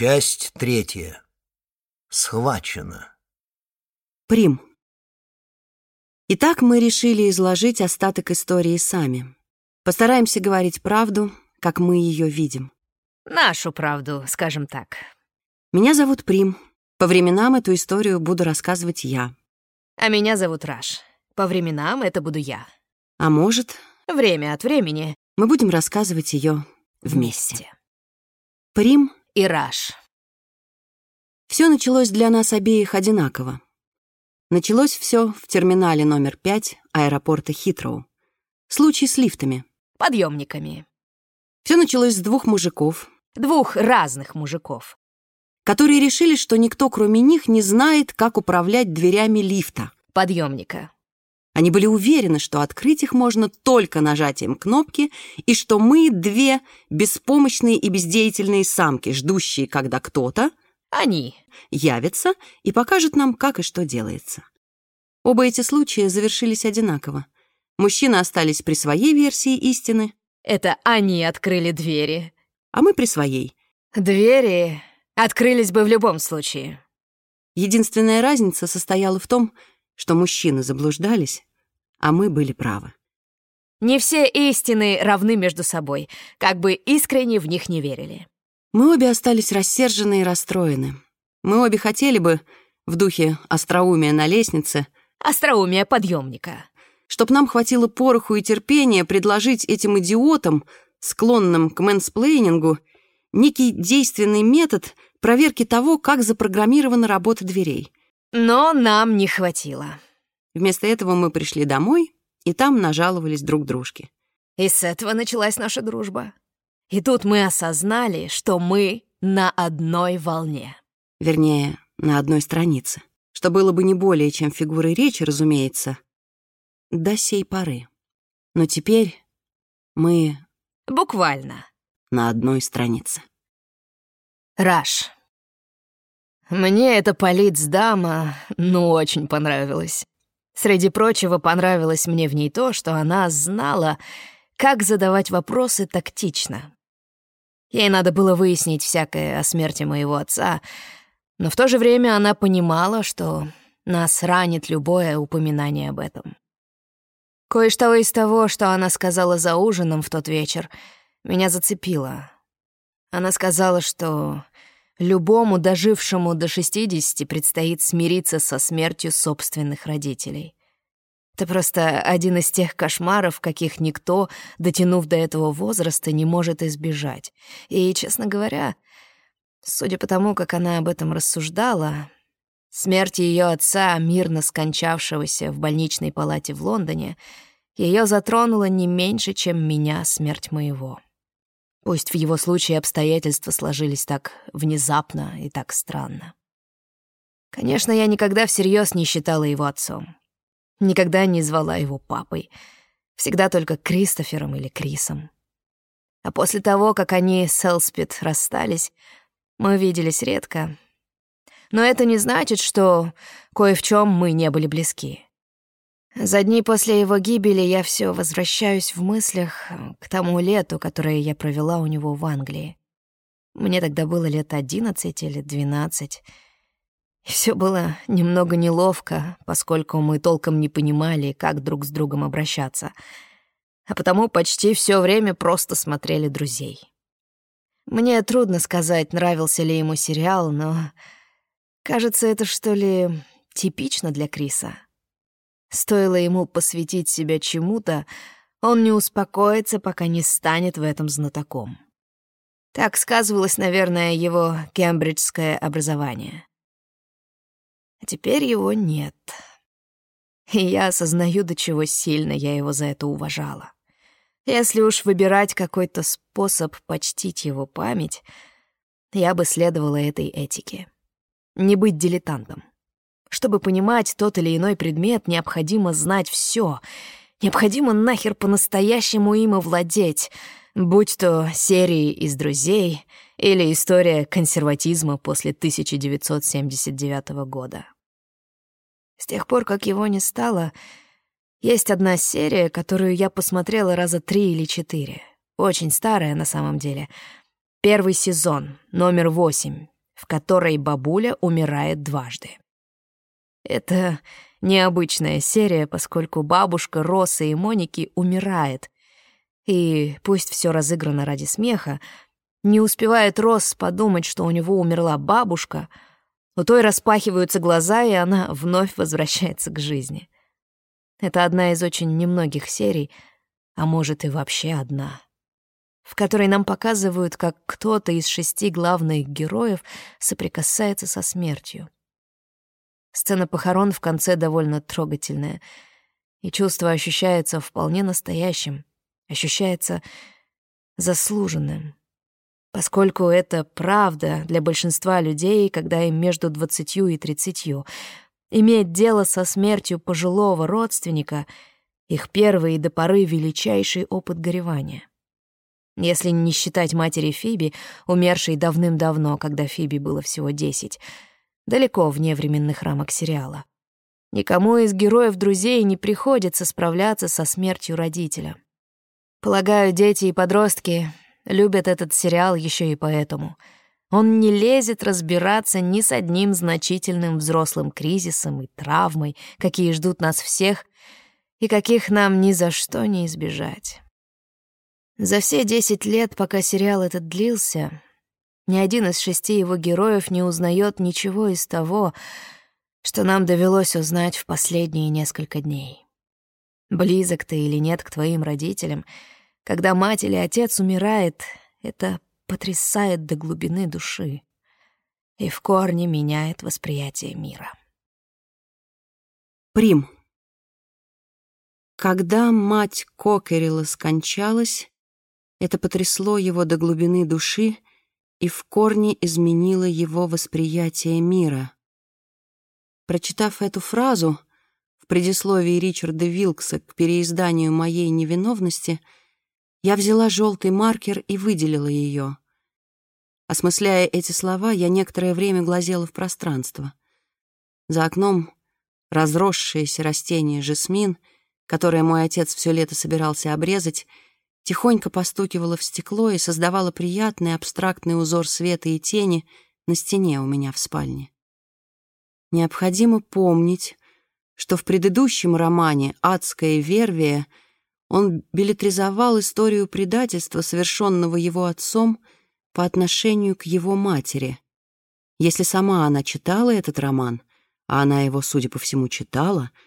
Часть третья. Схвачено. Прим. Итак, мы решили изложить остаток истории сами. Постараемся говорить правду, как мы ее видим. Нашу правду, скажем так. Меня зовут Прим. По временам эту историю буду рассказывать я. А меня зовут Раш. По временам это буду я. А может, Время от времени мы будем рассказывать ее вместе. вместе. Прим. И Раш. Все началось для нас обеих одинаково. Началось все в терминале номер 5 аэропорта Хитроу. Случай с лифтами. Подъемниками. Все началось с двух мужиков, Двух разных мужиков. которые решили, что никто, кроме них, не знает, как управлять дверями лифта. Подъемника. Они были уверены, что открыть их можно только нажатием кнопки, и что мы две беспомощные и бездеятельные самки, ждущие, когда кто-то Они. явится и покажет нам, как и что делается. Оба эти случая завершились одинаково. Мужчины остались при своей версии истины, Это они открыли двери. а мы при своей. Двери открылись бы в любом случае. Единственная разница состояла в том, что мужчины заблуждались, а мы были правы. Не все истины равны между собой, как бы искренне в них не верили. Мы обе остались рассержены и расстроены. Мы обе хотели бы, в духе остроумия на лестнице, Остроумие подъемника. чтоб нам хватило пороху и терпения предложить этим идиотам, склонным к мэнсплейнингу, некий действенный метод проверки того, как запрограммирована работа дверей. Но нам не хватило. Вместо этого мы пришли домой и там нажаловались друг дружке. И с этого началась наша дружба. И тут мы осознали, что мы на одной волне. Вернее, на одной странице. Что было бы не более, чем фигурой речи, разумеется, до сей поры. Но теперь мы Буквально. на одной странице. Раш. Мне эта политсдама, ну, очень понравилась. Среди прочего, понравилось мне в ней то, что она знала, как задавать вопросы тактично. Ей надо было выяснить всякое о смерти моего отца, но в то же время она понимала, что нас ранит любое упоминание об этом. Кое-что из того, что она сказала за ужином в тот вечер, меня зацепило. Она сказала, что любому дожившему до 60 предстоит смириться со смертью собственных родителей. Это просто один из тех кошмаров, каких никто, дотянув до этого возраста, не может избежать. И, честно говоря, судя по тому, как она об этом рассуждала, смерть ее отца, мирно скончавшегося в больничной палате в Лондоне, ее затронула не меньше, чем меня смерть моего. Пусть в его случае обстоятельства сложились так внезапно и так странно. Конечно, я никогда всерьез не считала его отцом. Никогда не звала его папой. Всегда только Кристофером или Крисом. А после того, как они с Элспид расстались, мы виделись редко. Но это не значит, что кое в чем мы не были близки. За дни после его гибели я все возвращаюсь в мыслях к тому лету, которое я провела у него в Англии. Мне тогда было лет одиннадцать или двенадцать. И все было немного неловко, поскольку мы толком не понимали, как друг с другом обращаться. А потому почти все время просто смотрели друзей. Мне трудно сказать, нравился ли ему сериал, но... Кажется, это что ли типично для Криса. Стоило ему посвятить себя чему-то, он не успокоится, пока не станет в этом знатоком. Так сказывалось, наверное, его кембриджское образование. А теперь его нет. И я осознаю, до чего сильно я его за это уважала. Если уж выбирать какой-то способ почтить его память, я бы следовала этой этике. Не быть дилетантом. Чтобы понимать тот или иной предмет, необходимо знать все. Необходимо нахер по-настоящему им овладеть, будь то серии из «Друзей» или история консерватизма после 1979 года. С тех пор, как его не стало, есть одна серия, которую я посмотрела раза три или четыре. Очень старая на самом деле. Первый сезон, номер восемь, в которой бабуля умирает дважды. Это необычная серия, поскольку бабушка Росы и Моники умирает. И пусть все разыграно ради смеха, не успевает Росс подумать, что у него умерла бабушка, у той распахиваются глаза, и она вновь возвращается к жизни. Это одна из очень немногих серий, а может и вообще одна, в которой нам показывают, как кто-то из шести главных героев соприкасается со смертью. Сцена похорон в конце довольно трогательная, и чувство ощущается вполне настоящим, ощущается заслуженным, поскольку это правда для большинства людей, когда им между двадцатью и тридцатью. Иметь дело со смертью пожилого родственника — их первый и до поры величайший опыт горевания. Если не считать матери Фиби, умершей давным-давно, когда Фиби было всего десять — далеко вне временных рамок сериала. Никому из героев-друзей не приходится справляться со смертью родителя. Полагаю, дети и подростки любят этот сериал еще и поэтому. Он не лезет разбираться ни с одним значительным взрослым кризисом и травмой, какие ждут нас всех и каких нам ни за что не избежать. За все десять лет, пока сериал этот длился, ни один из шести его героев не узнает ничего из того, что нам довелось узнать в последние несколько дней. Близок ты или нет к твоим родителям, когда мать или отец умирает, это потрясает до глубины души и в корне меняет восприятие мира. Прим. Когда мать Кокерила скончалась, это потрясло его до глубины души и в корне изменило его восприятие мира. Прочитав эту фразу в предисловии Ричарда Вилкса к переизданию моей невиновности, я взяла желтый маркер и выделила ее. Осмысляя эти слова, я некоторое время глазела в пространство. За окном разросшееся растение жасмин, которое мой отец все лето собирался обрезать, тихонько постукивала в стекло и создавала приятный абстрактный узор света и тени на стене у меня в спальне. Необходимо помнить, что в предыдущем романе «Адская вервия» он билетризовал историю предательства, совершенного его отцом по отношению к его матери. Если сама она читала этот роман, а она его, судя по всему, читала —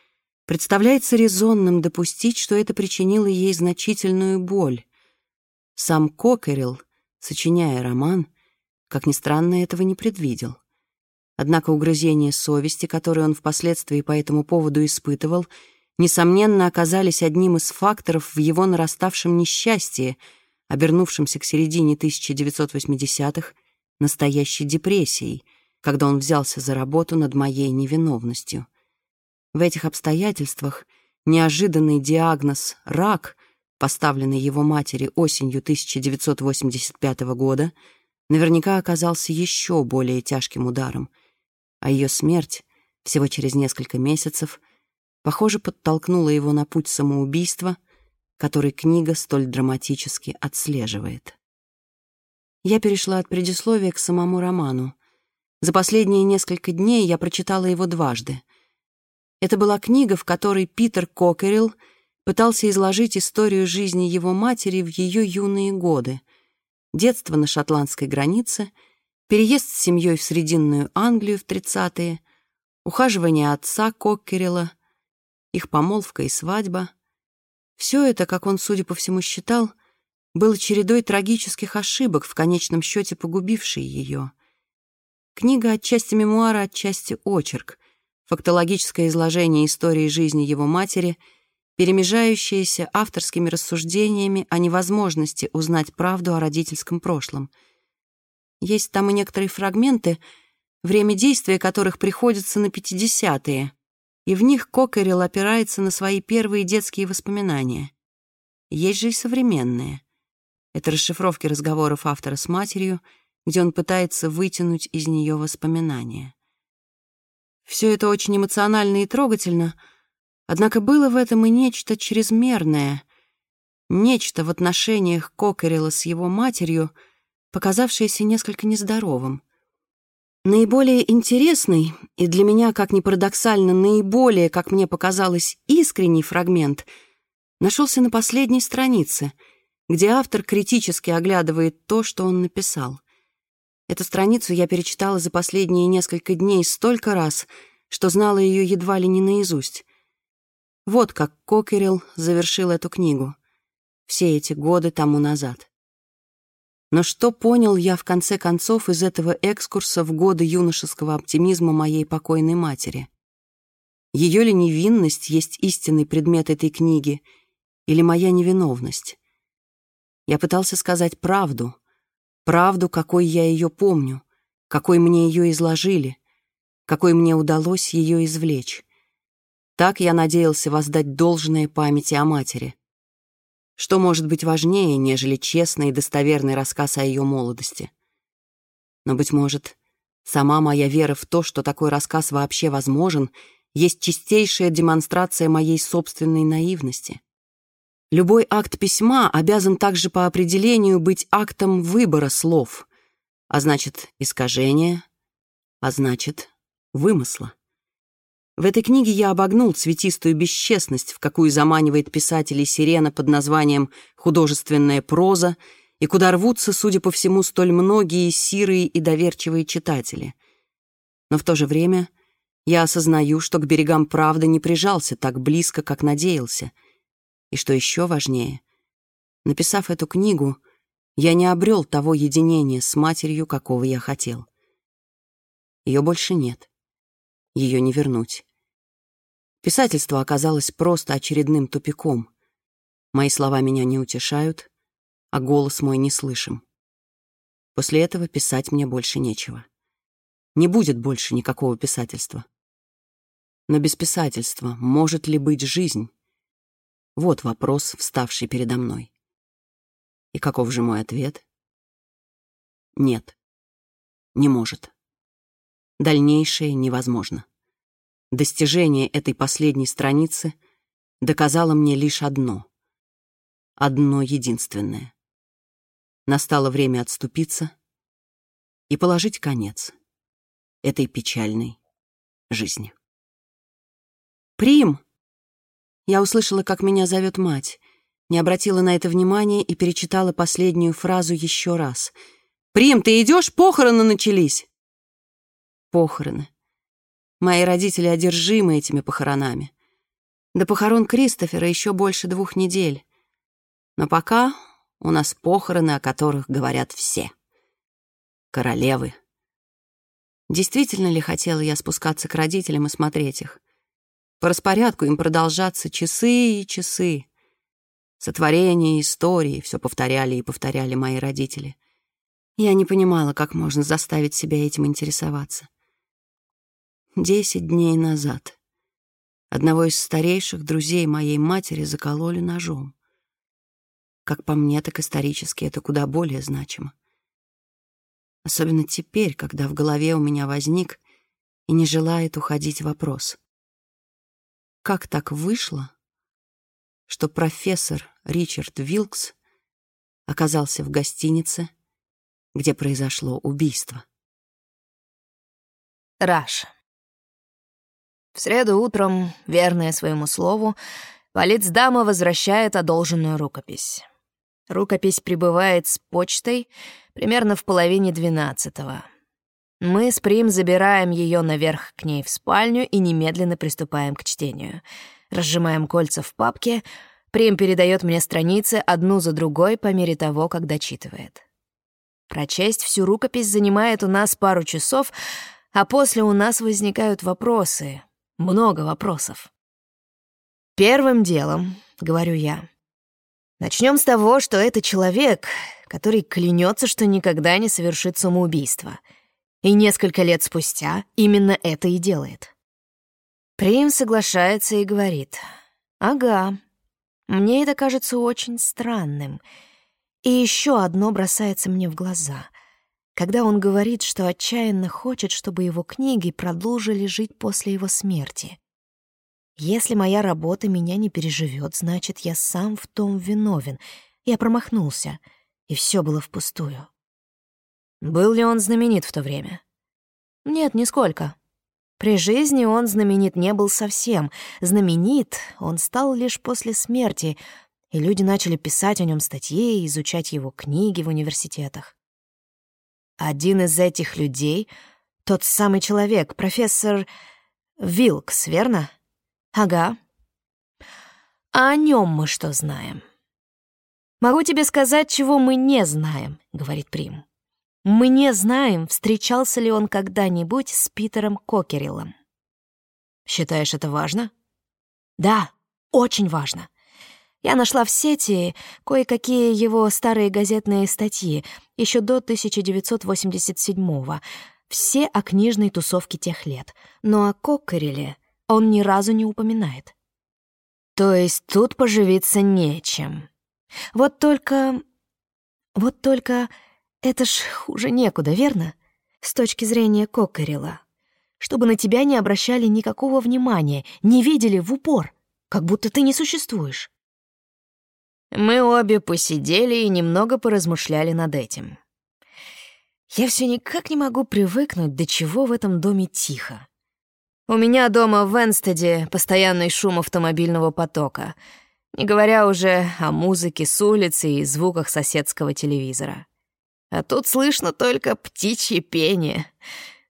представляется резонным допустить, что это причинило ей значительную боль. Сам Кокерил, сочиняя роман, как ни странно, этого не предвидел. Однако угрызения совести, которые он впоследствии по этому поводу испытывал, несомненно, оказались одним из факторов в его нараставшем несчастье, обернувшемся к середине 1980-х настоящей депрессией, когда он взялся за работу над моей невиновностью. В этих обстоятельствах неожиданный диагноз «рак», поставленный его матери осенью 1985 года, наверняка оказался еще более тяжким ударом, а ее смерть всего через несколько месяцев, похоже, подтолкнула его на путь самоубийства, который книга столь драматически отслеживает. Я перешла от предисловия к самому роману. За последние несколько дней я прочитала его дважды. Это была книга, в которой Питер Кокерилл пытался изложить историю жизни его матери в ее юные годы. Детство на шотландской границе, переезд с семьей в Срединную Англию в 30-е, ухаживание отца Кокерилла, их помолвка и свадьба. Все это, как он, судя по всему, считал, было чередой трагических ошибок, в конечном счете погубившей ее. Книга отчасти мемуара, отчасти очерк — фактологическое изложение истории жизни его матери, перемежающееся авторскими рассуждениями о невозможности узнать правду о родительском прошлом. Есть там и некоторые фрагменты, время действия которых приходится на 50-е, и в них Кокерилл опирается на свои первые детские воспоминания. Есть же и современные. Это расшифровки разговоров автора с матерью, где он пытается вытянуть из нее воспоминания. Все это очень эмоционально и трогательно, однако было в этом и нечто чрезмерное, нечто в отношениях Кокерила с его матерью, показавшееся несколько нездоровым. Наиболее интересный и для меня, как ни парадоксально, наиболее, как мне показалось, искренний фрагмент нашелся на последней странице, где автор критически оглядывает то, что он написал. Эту страницу я перечитала за последние несколько дней столько раз, что знала ее едва ли не наизусть. Вот как Кокерилл завершил эту книгу все эти годы тому назад. Но что понял я в конце концов из этого экскурса в годы юношеского оптимизма моей покойной матери? Ее ли невинность есть истинный предмет этой книги, или моя невиновность? Я пытался сказать правду, правду, какой я ее помню, какой мне ее изложили, какой мне удалось ее извлечь. Так я надеялся воздать должное памяти о матери. Что может быть важнее, нежели честный и достоверный рассказ о ее молодости? Но, быть может, сама моя вера в то, что такой рассказ вообще возможен, есть чистейшая демонстрация моей собственной наивности. Любой акт письма обязан также по определению быть актом выбора слов, а значит, искажения, а значит, вымысла. В этой книге я обогнул цветистую бесчестность, в какую заманивает писателей сирена под названием «художественная проза», и куда рвутся, судя по всему, столь многие сирые и доверчивые читатели. Но в то же время я осознаю, что к берегам правды не прижался так близко, как надеялся. И что еще важнее, написав эту книгу, я не обрел того единения с матерью, какого я хотел. Ее больше нет ее не вернуть. Писательство оказалось просто очередным тупиком. Мои слова меня не утешают, а голос мой не слышим. После этого писать мне больше нечего. Не будет больше никакого писательства. Но без писательства может ли быть жизнь? Вот вопрос, вставший передо мной. И каков же мой ответ? Нет, не может. Дальнейшее невозможно. Достижение этой последней страницы доказало мне лишь одно. Одно единственное. Настало время отступиться и положить конец этой печальной жизни. «Прим!» Я услышала, как меня зовет мать, не обратила на это внимания и перечитала последнюю фразу еще раз. «Прим, ты идешь? Похороны начались!» Похороны. Мои родители одержимы этими похоронами. До похорон Кристофера еще больше двух недель. Но пока у нас похороны, о которых говорят все. Королевы. Действительно ли хотела я спускаться к родителям и смотреть их? По распорядку им продолжаться часы и часы. Сотворение истории все повторяли и повторяли мои родители. Я не понимала, как можно заставить себя этим интересоваться. Десять дней назад одного из старейших друзей моей матери закололи ножом. Как по мне, так исторически это куда более значимо. Особенно теперь, когда в голове у меня возник и не желает уходить вопрос. Как так вышло, что профессор Ричард Вилкс оказался в гостинице, где произошло убийство? Раш. В среду утром, верная своему слову, Полицдама возвращает одолженную рукопись. Рукопись прибывает с почтой примерно в половине двенадцатого. Мы с Прим забираем ее наверх к ней в спальню и немедленно приступаем к чтению. Разжимаем кольца в папке, Прим передает мне страницы одну за другой по мере того, как дочитывает. Прочесть всю рукопись занимает у нас пару часов, а после у нас возникают вопросы, много вопросов. Первым делом, говорю я, начнем с того, что это человек, который клянется, что никогда не совершит самоубийство. И несколько лет спустя именно это и делает. Прим соглашается и говорит, «Ага, мне это кажется очень странным. И еще одно бросается мне в глаза — когда он говорит, что отчаянно хочет, чтобы его книги продолжили жить после его смерти. Если моя работа меня не переживет, значит, я сам в том виновен. Я промахнулся, и все было впустую. Был ли он знаменит в то время? Нет, нисколько. При жизни он знаменит не был совсем. Знаменит он стал лишь после смерти, и люди начали писать о нем статьи и изучать его книги в университетах. Один из этих людей — тот самый человек, профессор Вилкс, верно? Ага. А о нем мы что знаем? Могу тебе сказать, чего мы не знаем, говорит Прим. Мы не знаем, встречался ли он когда-нибудь с Питером Кокериллом. Считаешь это важно? Да, очень важно. Я нашла в сети кое-какие его старые газетные статьи еще до 1987-го, все о книжной тусовке тех лет, но о Кокерилле он ни разу не упоминает. То есть тут поживиться нечем. Вот только... Вот только это ж хуже некуда, верно? С точки зрения Кокорила. Чтобы на тебя не обращали никакого внимания, не видели в упор, как будто ты не существуешь. Мы обе посидели и немного поразмышляли над этим. Я все никак не могу привыкнуть, до чего в этом доме тихо. У меня дома в Венстеде постоянный шум автомобильного потока, не говоря уже о музыке с улицы и звуках соседского телевизора. А тут слышно только птичье пение.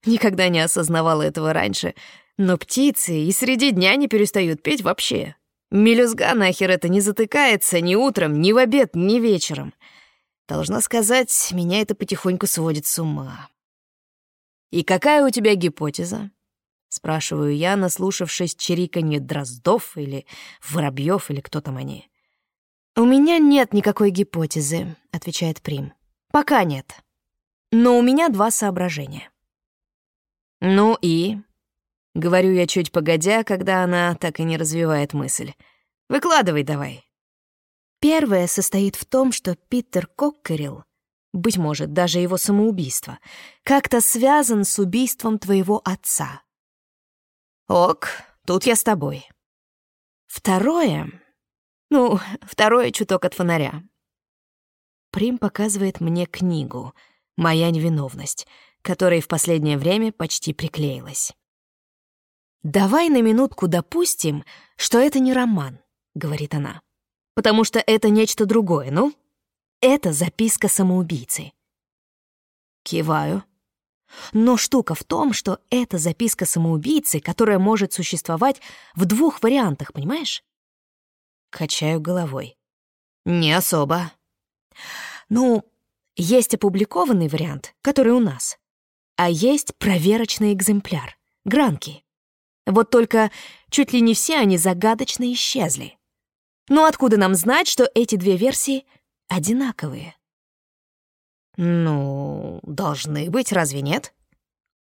Никогда не осознавала этого раньше. Но птицы и среди дня не перестают петь вообще. Мелюзга нахер это не затыкается ни утром, ни в обед, ни вечером. Должна сказать, меня это потихоньку сводит с ума. «И какая у тебя гипотеза?» Спрашиваю я, наслушавшись чириканье дроздов или воробьев или кто там они. «У меня нет никакой гипотезы», — отвечает Прим. Пока нет. Но у меня два соображения. Ну и... Говорю я чуть погодя, когда она так и не развивает мысль. Выкладывай давай. Первое состоит в том, что Питер Коккерилл, быть может, даже его самоубийство, как-то связан с убийством твоего отца. Ок, тут я с тобой. Второе... Ну, второе чуток от фонаря. Прим показывает мне книгу «Моя невиновность», которой в последнее время почти приклеилась. «Давай на минутку допустим, что это не роман», — говорит она, «потому что это нечто другое, ну? Это записка самоубийцы». Киваю. Но штука в том, что это записка самоубийцы, которая может существовать в двух вариантах, понимаешь? Качаю головой. Не особо. Ну, есть опубликованный вариант, который у нас, а есть проверочный экземпляр, гранки. Вот только чуть ли не все они загадочно исчезли. Но откуда нам знать, что эти две версии одинаковые? Ну, должны быть, разве нет?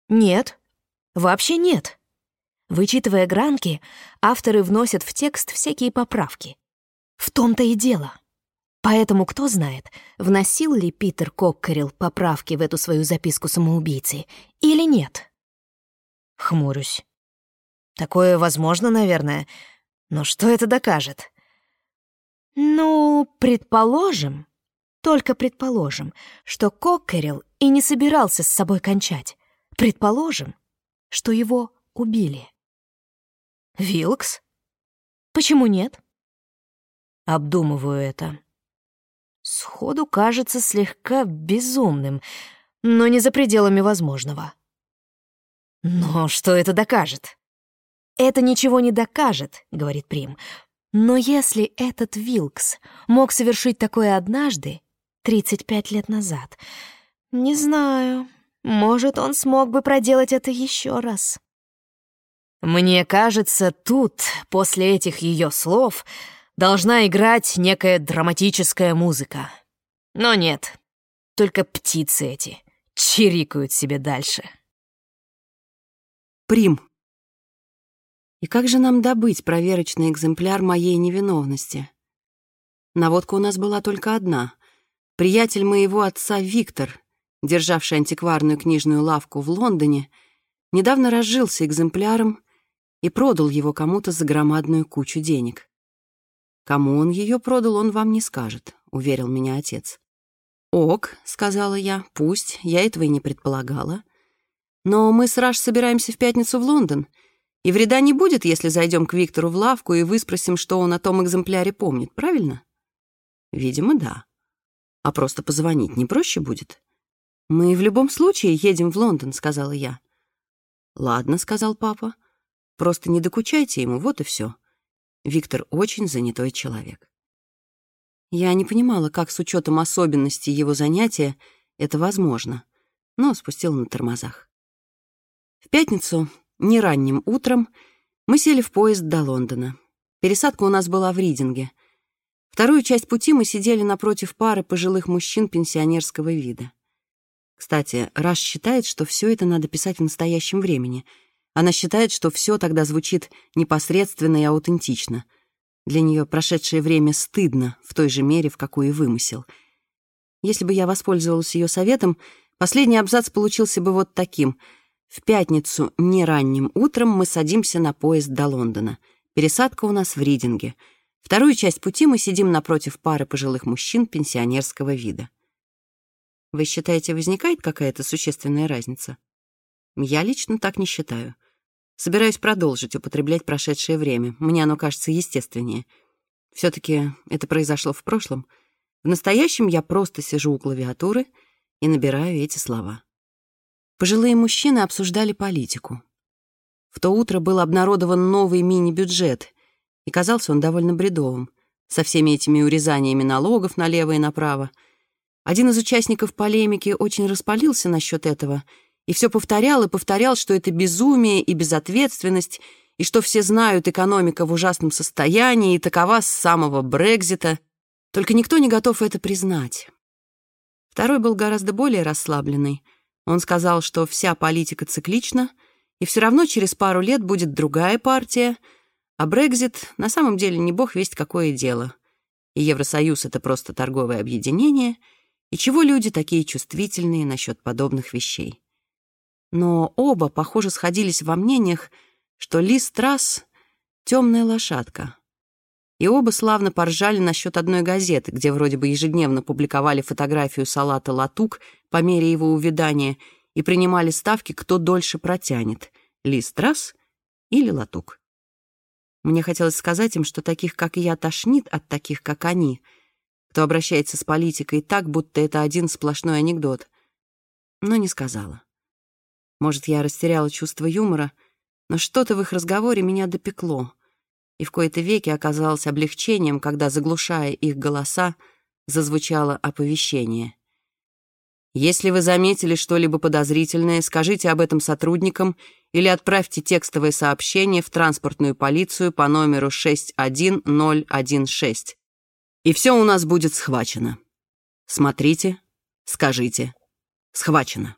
Нет, вообще нет. Вычитывая гранки, авторы вносят в текст всякие поправки. В том-то и дело. Поэтому кто знает, вносил ли Питер Коккарил поправки в эту свою записку самоубийцы или нет? Хмурюсь. Такое возможно, наверное, но что это докажет? Ну, предположим, только предположим, что Коккарил и не собирался с собой кончать. Предположим, что его убили. Вилкс? Почему нет? Обдумываю это. Сходу кажется слегка безумным, но не за пределами возможного. Но что это докажет? Это ничего не докажет, говорит Прим. Но если этот Вилкс мог совершить такое однажды, 35 лет назад, не знаю, может, он смог бы проделать это еще раз. Мне кажется, тут, после этих ее слов, должна играть некая драматическая музыка. Но нет, только птицы эти чирикают себе дальше. Прим. И как же нам добыть проверочный экземпляр моей невиновности? Наводка у нас была только одна. Приятель моего отца Виктор, державший антикварную книжную лавку в Лондоне, недавно разжился экземпляром и продал его кому-то за громадную кучу денег. Кому он ее продал, он вам не скажет, уверил меня отец. «Ок», — сказала я, — «пусть, я этого и не предполагала. Но мы с Раш собираемся в пятницу в Лондон, и вреда не будет, если зайдем к Виктору в лавку и выспросим, что он о том экземпляре помнит, правильно?» «Видимо, да. А просто позвонить не проще будет?» «Мы в любом случае едем в Лондон», — сказала я. «Ладно», — сказал папа. «Просто не докучайте ему, вот и все. Виктор очень занятой человек». Я не понимала, как с учетом особенностей его занятия это возможно, но спустила на тормозах. В пятницу, не ранним утром, мы сели в поезд до Лондона. Пересадка у нас была в Ридинге. Вторую часть пути мы сидели напротив пары пожилых мужчин пенсионерского вида. Кстати, Раш считает, что все это надо писать в настоящем времени. Она считает, что все тогда звучит непосредственно и аутентично — для нее прошедшее время стыдно в той же мере, в какой и вымысел. Если бы я воспользовалась ее советом, последний абзац получился бы вот таким. В пятницу не ранним утром мы садимся на поезд до Лондона. Пересадка у нас в Ридинге. Вторую часть пути мы сидим напротив пары пожилых мужчин пенсионерского вида. Вы считаете, возникает какая-то существенная разница? Я лично так не считаю. Собираюсь продолжить употреблять прошедшее время. Мне оно кажется естественнее. все таки это произошло в прошлом. В настоящем я просто сижу у клавиатуры и набираю эти слова. Пожилые мужчины обсуждали политику. В то утро был обнародован новый мини-бюджет, и казался он довольно бредовым, со всеми этими урезаниями налогов налево и направо. Один из участников полемики очень распалился насчет этого — и все повторял и повторял, что это безумие и безответственность, и что все знают, экономика в ужасном состоянии, и такова с самого Брекзита. Только никто не готов это признать. Второй был гораздо более расслабленный. Он сказал, что вся политика циклична, и все равно через пару лет будет другая партия, а Брекзит на самом деле не бог весть какое дело. И Евросоюз — это просто торговое объединение, и чего люди такие чувствительные насчет подобных вещей но оба, похоже, сходились во мнениях, что Лиз Трасс — темная лошадка. И оба славно поржали насчет одной газеты, где вроде бы ежедневно публиковали фотографию салата «Латук» по мере его увядания и принимали ставки, кто дольше протянет — Лиз Трасс или Латук. Мне хотелось сказать им, что таких, как я, тошнит от таких, как они, кто обращается с политикой так, будто это один сплошной анекдот. Но не сказала. Может, я растеряла чувство юмора, но что-то в их разговоре меня допекло, и в кои-то веки оказалось облегчением, когда, заглушая их голоса, зазвучало оповещение. Если вы заметили что-либо подозрительное, скажите об этом сотрудникам или отправьте текстовое сообщение в транспортную полицию по номеру 61016. И все у нас будет схвачено. Смотрите, скажите, схвачено.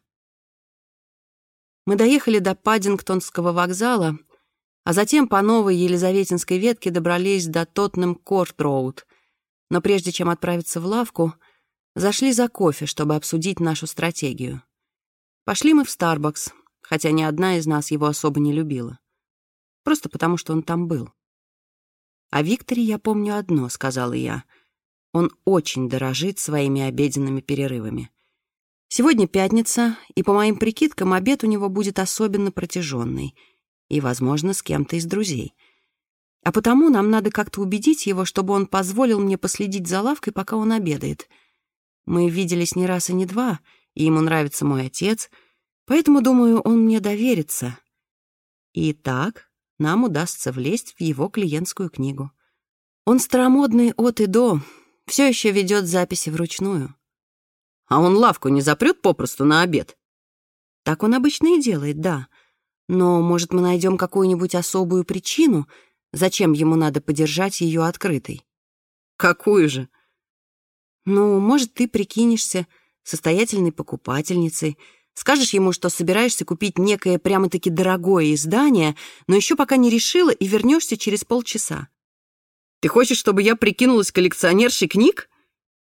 Мы доехали до Паддингтонского вокзала, а затем по новой Елизаветинской ветке добрались до Тоттенем-Корт-Роуд. Но прежде чем отправиться в лавку, зашли за кофе, чтобы обсудить нашу стратегию. Пошли мы в Старбакс, хотя ни одна из нас его особо не любила. Просто потому, что он там был. «О Викторе я помню одно», — сказала я. «Он очень дорожит своими обеденными перерывами. Сегодня пятница, и, по моим прикидкам, обед у него будет особенно протяженный и, возможно, с кем-то из друзей. А потому нам надо как-то убедить его, чтобы он позволил мне последить за лавкой, пока он обедает. Мы виделись не раз и не два, и ему нравится мой отец, поэтому, думаю, он мне доверится. И так нам удастся влезть в его клиентскую книгу. Он старомодный от и до, все еще ведет записи вручную. А он лавку не запрет попросту на обед? Так он обычно и делает, да. Но, может, мы найдем какую-нибудь особую причину, зачем ему надо подержать ее открытой? Какую же? Ну, может, ты прикинешься состоятельной покупательницей, скажешь ему, что собираешься купить некое прямо-таки дорогое издание, но еще пока не решила и вернешься через полчаса. Ты хочешь, чтобы я прикинулась коллекционершей книг?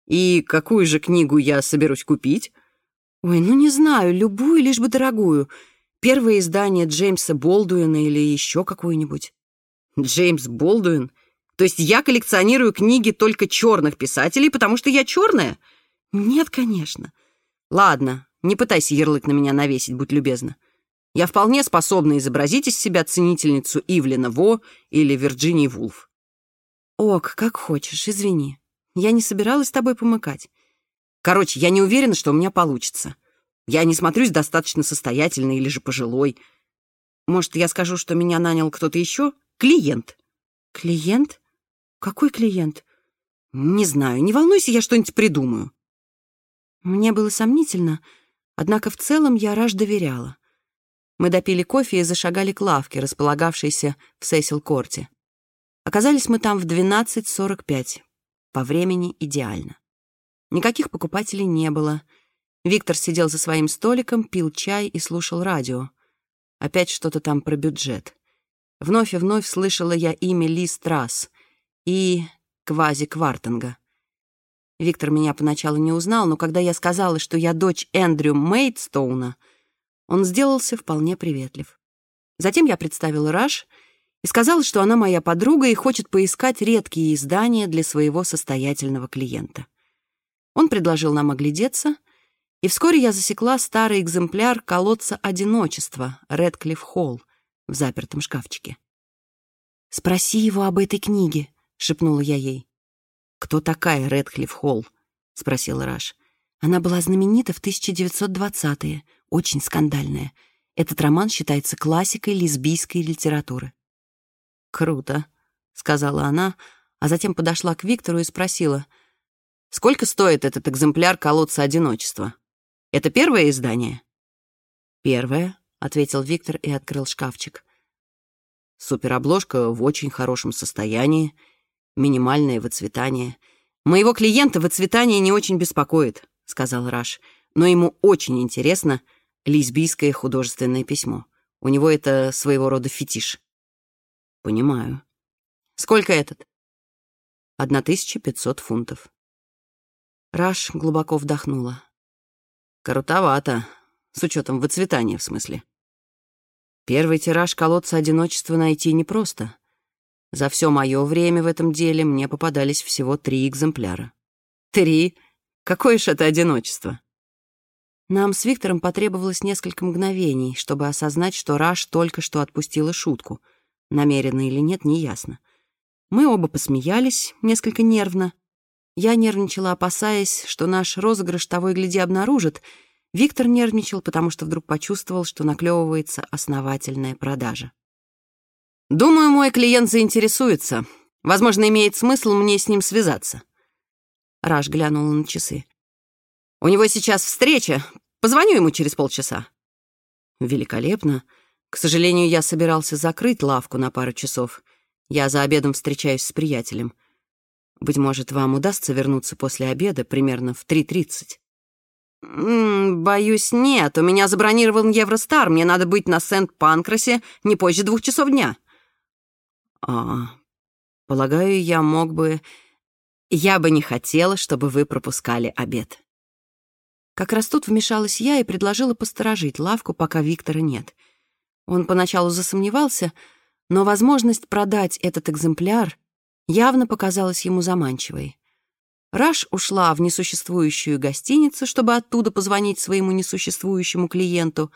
И какую же книгу я соберусь купить? Ой, ну не знаю, любую, лишь бы дорогую. Первое издание Джеймса Болдуина или еще какую-нибудь. Джеймс Болдуин? То есть я коллекционирую книги только черных писателей, потому что я черная? Нет, конечно. Ладно, не пытайся ярлык на меня навесить, будь любезна. Я вполне способна изобразить из себя ценительницу Ивлина Во или Вирджинии Вулф. Ок, как хочешь, извини. Я не собиралась с тобой помыкать. Короче, я не уверена, что у меня получится. Я не смотрюсь достаточно состоятельной или же пожилой. Может, я скажу, что меня нанял кто-то еще? Клиент. Клиент? Какой клиент? Не знаю, не волнуйся, я что-нибудь придумаю. Мне было сомнительно, однако в целом я Раш доверяла. Мы допили кофе и зашагали к лавке, располагавшейся в Сесил-Корте. Оказались мы там в 12.45. По времени идеально. Никаких покупателей не было. Виктор сидел за своим столиком, пил чай и слушал радио. Опять что-то там про бюджет. Вновь и вновь слышала я имя Ли Страс и Квази Квартанга. Виктор меня поначалу не узнал, но когда я сказала, что я дочь Эндрю Мейдстоуна, он сделался вполне приветлив. Затем я представила Раш и сказала, что она моя подруга и хочет поискать редкие издания для своего состоятельного клиента. Он предложил нам оглядеться, и вскоре я засекла старый экземпляр колодца одиночества Редклифф Холл в запертом шкафчике. «Спроси его об этой книге», — шепнула я ей. «Кто такая Редклифф Холл?» — спросила Раш. Она была знаменита в 1920-е, очень скандальная. Этот роман считается классикой лесбийской литературы. «Круто», — сказала она, а затем подошла к Виктору и спросила, «Сколько стоит этот экземпляр колодца одиночества? Это первое издание?» «Первое», — ответил Виктор и открыл шкафчик. «Суперобложка в очень хорошем состоянии, минимальное выцветание. Моего клиента выцветание не очень беспокоит», — сказал Раш, «но ему очень интересно лесбийское художественное письмо. У него это своего рода фетиш». «Понимаю. Сколько этот?» «1500 фунтов». Раш глубоко вдохнула. «Крутовато, с учетом выцветания, в смысле. Первый тираж колодца одиночества найти непросто. За все мое время в этом деле мне попадались всего три экземпляра. Три? Какое ж это одиночество? Нам с Виктором потребовалось несколько мгновений, чтобы осознать, что Раш только что отпустила шутку. Намеренно или нет, неясно. Мы оба посмеялись, несколько нервно. Я нервничала, опасаясь, что наш розыгрыш того и гляди обнаружит. Виктор нервничал, потому что вдруг почувствовал, что наклевывается основательная продажа. «Думаю, мой клиент заинтересуется. Возможно, имеет смысл мне с ним связаться». Раш глянула на часы. «У него сейчас встреча. Позвоню ему через полчаса». «Великолепно. К сожалению, я собирался закрыть лавку на пару часов. Я за обедом встречаюсь с приятелем. Быть может, вам удастся вернуться после обеда примерно в 3.30?» «Боюсь, нет. У меня забронирован Евростар. Мне надо быть на Сент-Панкрасе не позже двух часов дня». «А, полагаю, я мог бы... Я бы не хотела, чтобы вы пропускали обед». Как раз тут вмешалась я и предложила посторожить лавку, пока Виктора нет. Он поначалу засомневался, но возможность продать этот экземпляр явно показалась ему заманчивой. Раш ушла в несуществующую гостиницу, чтобы оттуда позвонить своему несуществующему клиенту,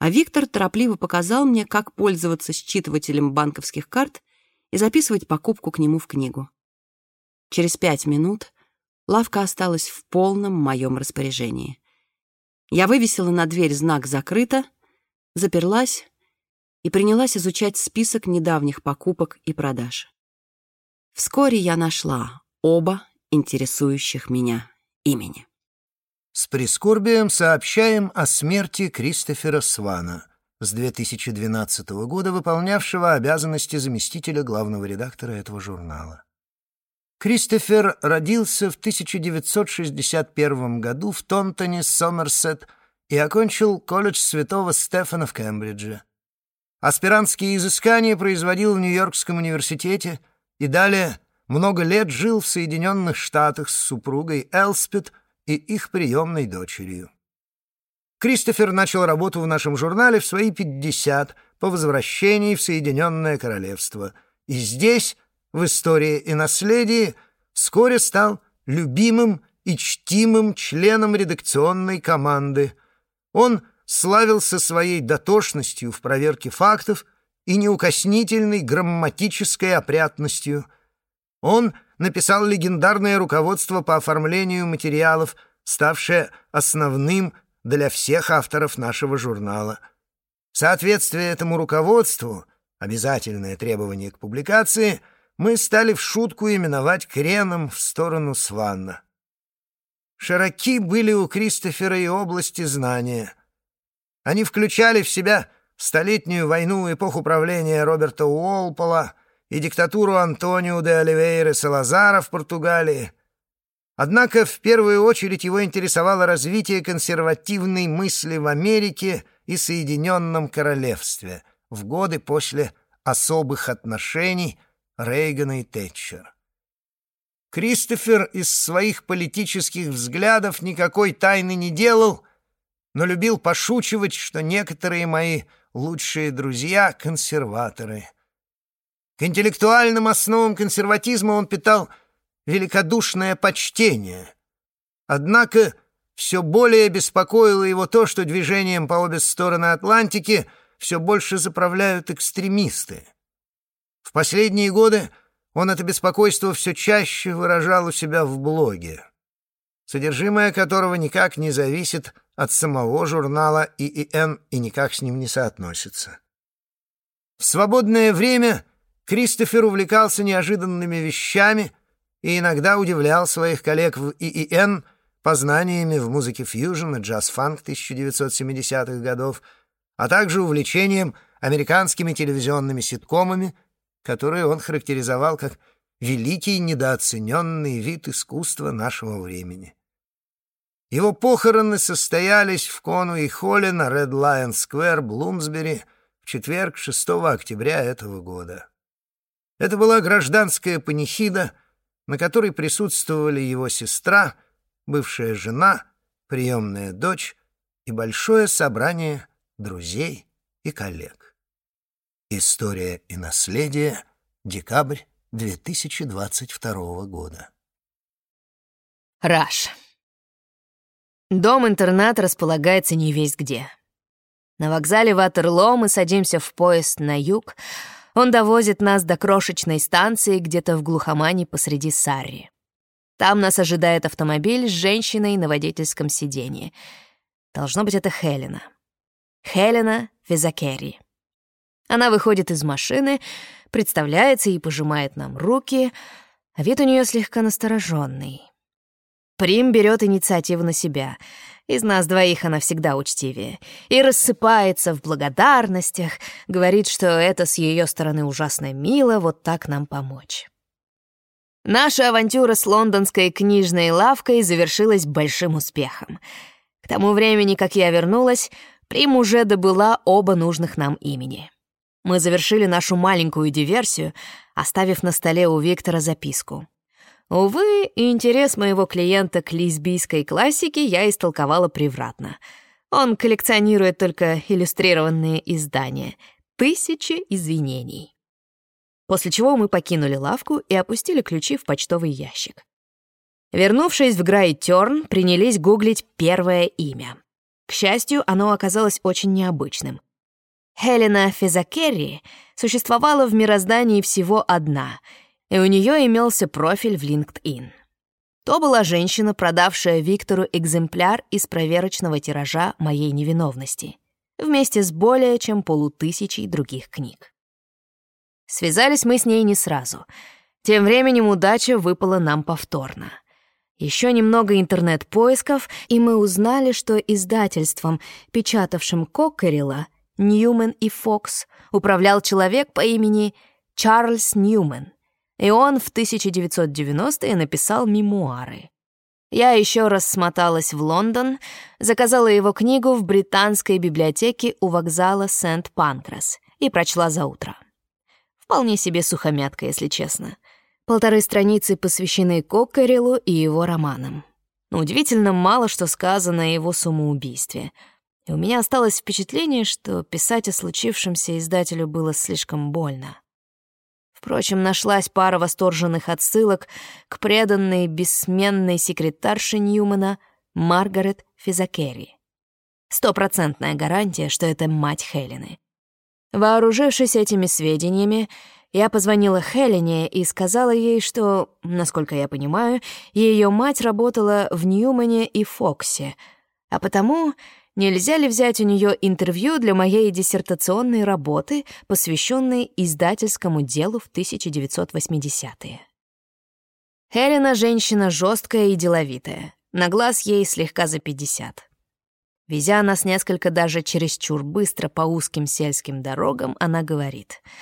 а Виктор торопливо показал мне, как пользоваться считывателем банковских карт и записывать покупку к нему в книгу. Через пять минут лавка осталась в полном моем распоряжении. Я вывесила на дверь знак «Закрыто», заперлась и принялась изучать список недавних покупок и продаж. Вскоре я нашла оба интересующих меня имени. С прискорбием сообщаем о смерти Кристофера Свана — с 2012 года выполнявшего обязанности заместителя главного редактора этого журнала. Кристофер родился в 1961 году в Тонтоне, Сомерсет, и окончил колледж Святого Стефана в Кембридже. Аспирантские изыскания производил в Нью-Йоркском университете и далее много лет жил в Соединенных Штатах с супругой Элспет и их приемной дочерью. Кристофер начал работу в нашем журнале в свои 50 по возвращении в Соединенное Королевство. И здесь, в истории и наследии, вскоре стал любимым и чтимым членом редакционной команды. Он славился своей дотошностью в проверке фактов и неукоснительной грамматической опрятностью. Он написал легендарное руководство по оформлению материалов, ставшее основным для всех авторов нашего журнала. Соответствие этому руководству, обязательное требование к публикации, мы стали в шутку именовать креном в сторону Сванна. Широки были у Кристофера и области знания. Они включали в себя столетнюю войну эпоху правления Роберта Уолпола и диктатуру Антонио де Оливейра Салазара в Португалии. Однако в первую очередь его интересовало развитие консервативной мысли в Америке и Соединенном Королевстве в годы после особых отношений Рейгана и Тэтчер. Кристофер из своих политических взглядов никакой тайны не делал, но любил пошучивать, что некоторые мои лучшие друзья — консерваторы. К интеллектуальным основам консерватизма он питал великодушное почтение. Однако все более беспокоило его то, что движением по обе стороны Атлантики все больше заправляют экстремисты. В последние годы он это беспокойство все чаще выражал у себя в блоге, содержимое которого никак не зависит от самого журнала ИИН и никак с ним не соотносится. В свободное время Кристофер увлекался неожиданными вещами и иногда удивлял своих коллег в ИИН познаниями в музыке фьюжн и джаз-фанк 1970-х годов, а также увлечением американскими телевизионными ситкомами — которые он характеризовал как великий недооцененный вид искусства нашего времени. Его похороны состоялись в Конуи-холле на Ред Лайон Сквер, Блумсбери, в четверг, 6 октября этого года. Это была гражданская панихида, на которой присутствовали его сестра, бывшая жена, приемная дочь и большое собрание друзей и коллег. История и наследие. Декабрь 2022 года. Раш. Дом-интернат располагается не весь где. На вокзале Ватерлоо мы садимся в поезд на юг. Он довозит нас до крошечной станции где-то в глухомане посреди Сарри. Там нас ожидает автомобиль с женщиной на водительском сиденье. Должно быть, это Хелена. Хелена Визакерри. Она выходит из машины, представляется и пожимает нам руки, а вид у нее слегка настороженный. Прим берет инициативу на себя. Из нас двоих она всегда учтивее. И рассыпается в благодарностях, говорит, что это с ее стороны ужасно мило вот так нам помочь. Наша авантюра с лондонской книжной лавкой завершилась большим успехом. К тому времени, как я вернулась, Прим уже добыла оба нужных нам имени. Мы завершили нашу маленькую диверсию, оставив на столе у Виктора записку. Увы, интерес моего клиента к лесбийской классике я истолковала превратно. Он коллекционирует только иллюстрированные издания. Тысячи извинений. После чего мы покинули лавку и опустили ключи в почтовый ящик. Вернувшись в Грайтерн, принялись гуглить первое имя. К счастью, оно оказалось очень необычным. Хелена Физакерри существовала в мироздании всего одна, и у нее имелся профиль в LinkedIn. То была женщина, продавшая Виктору экземпляр из проверочного тиража моей невиновности, вместе с более чем полутысячей других книг. Связались мы с ней не сразу. Тем временем удача выпала нам повторно. Еще немного интернет-поисков, и мы узнали, что издательством, печатавшим Коккерила, Ньюмен и Фокс управлял человек по имени Чарльз Ньюмен, и он в 1990-е написал мемуары. Я еще раз смоталась в Лондон, заказала его книгу в британской библиотеке у вокзала Сент-Панкрас и прочла за утро. Вполне себе сухомятка, если честно. Полторы страницы посвящены Коккарилу и его романам. Удивительно мало что сказано о его самоубийстве — и у меня осталось впечатление, что писать о случившемся издателю было слишком больно. Впрочем, нашлась пара восторженных отсылок к преданной бессменной секретарше Ньюмана Маргарет Физакерри. Стопроцентная гарантия, что это мать Хелены. Вооружившись этими сведениями, я позвонила Хелене и сказала ей, что, насколько я понимаю, ее мать работала в Ньюмане и Фоксе, а потому нельзя ли взять у нее интервью для моей диссертационной работы, посвященной издательскому делу в 1980-е. Хелена — женщина жесткая и деловитая. На глаз ей слегка за 50. Везя нас несколько даже чересчур быстро по узким сельским дорогам, она говорит —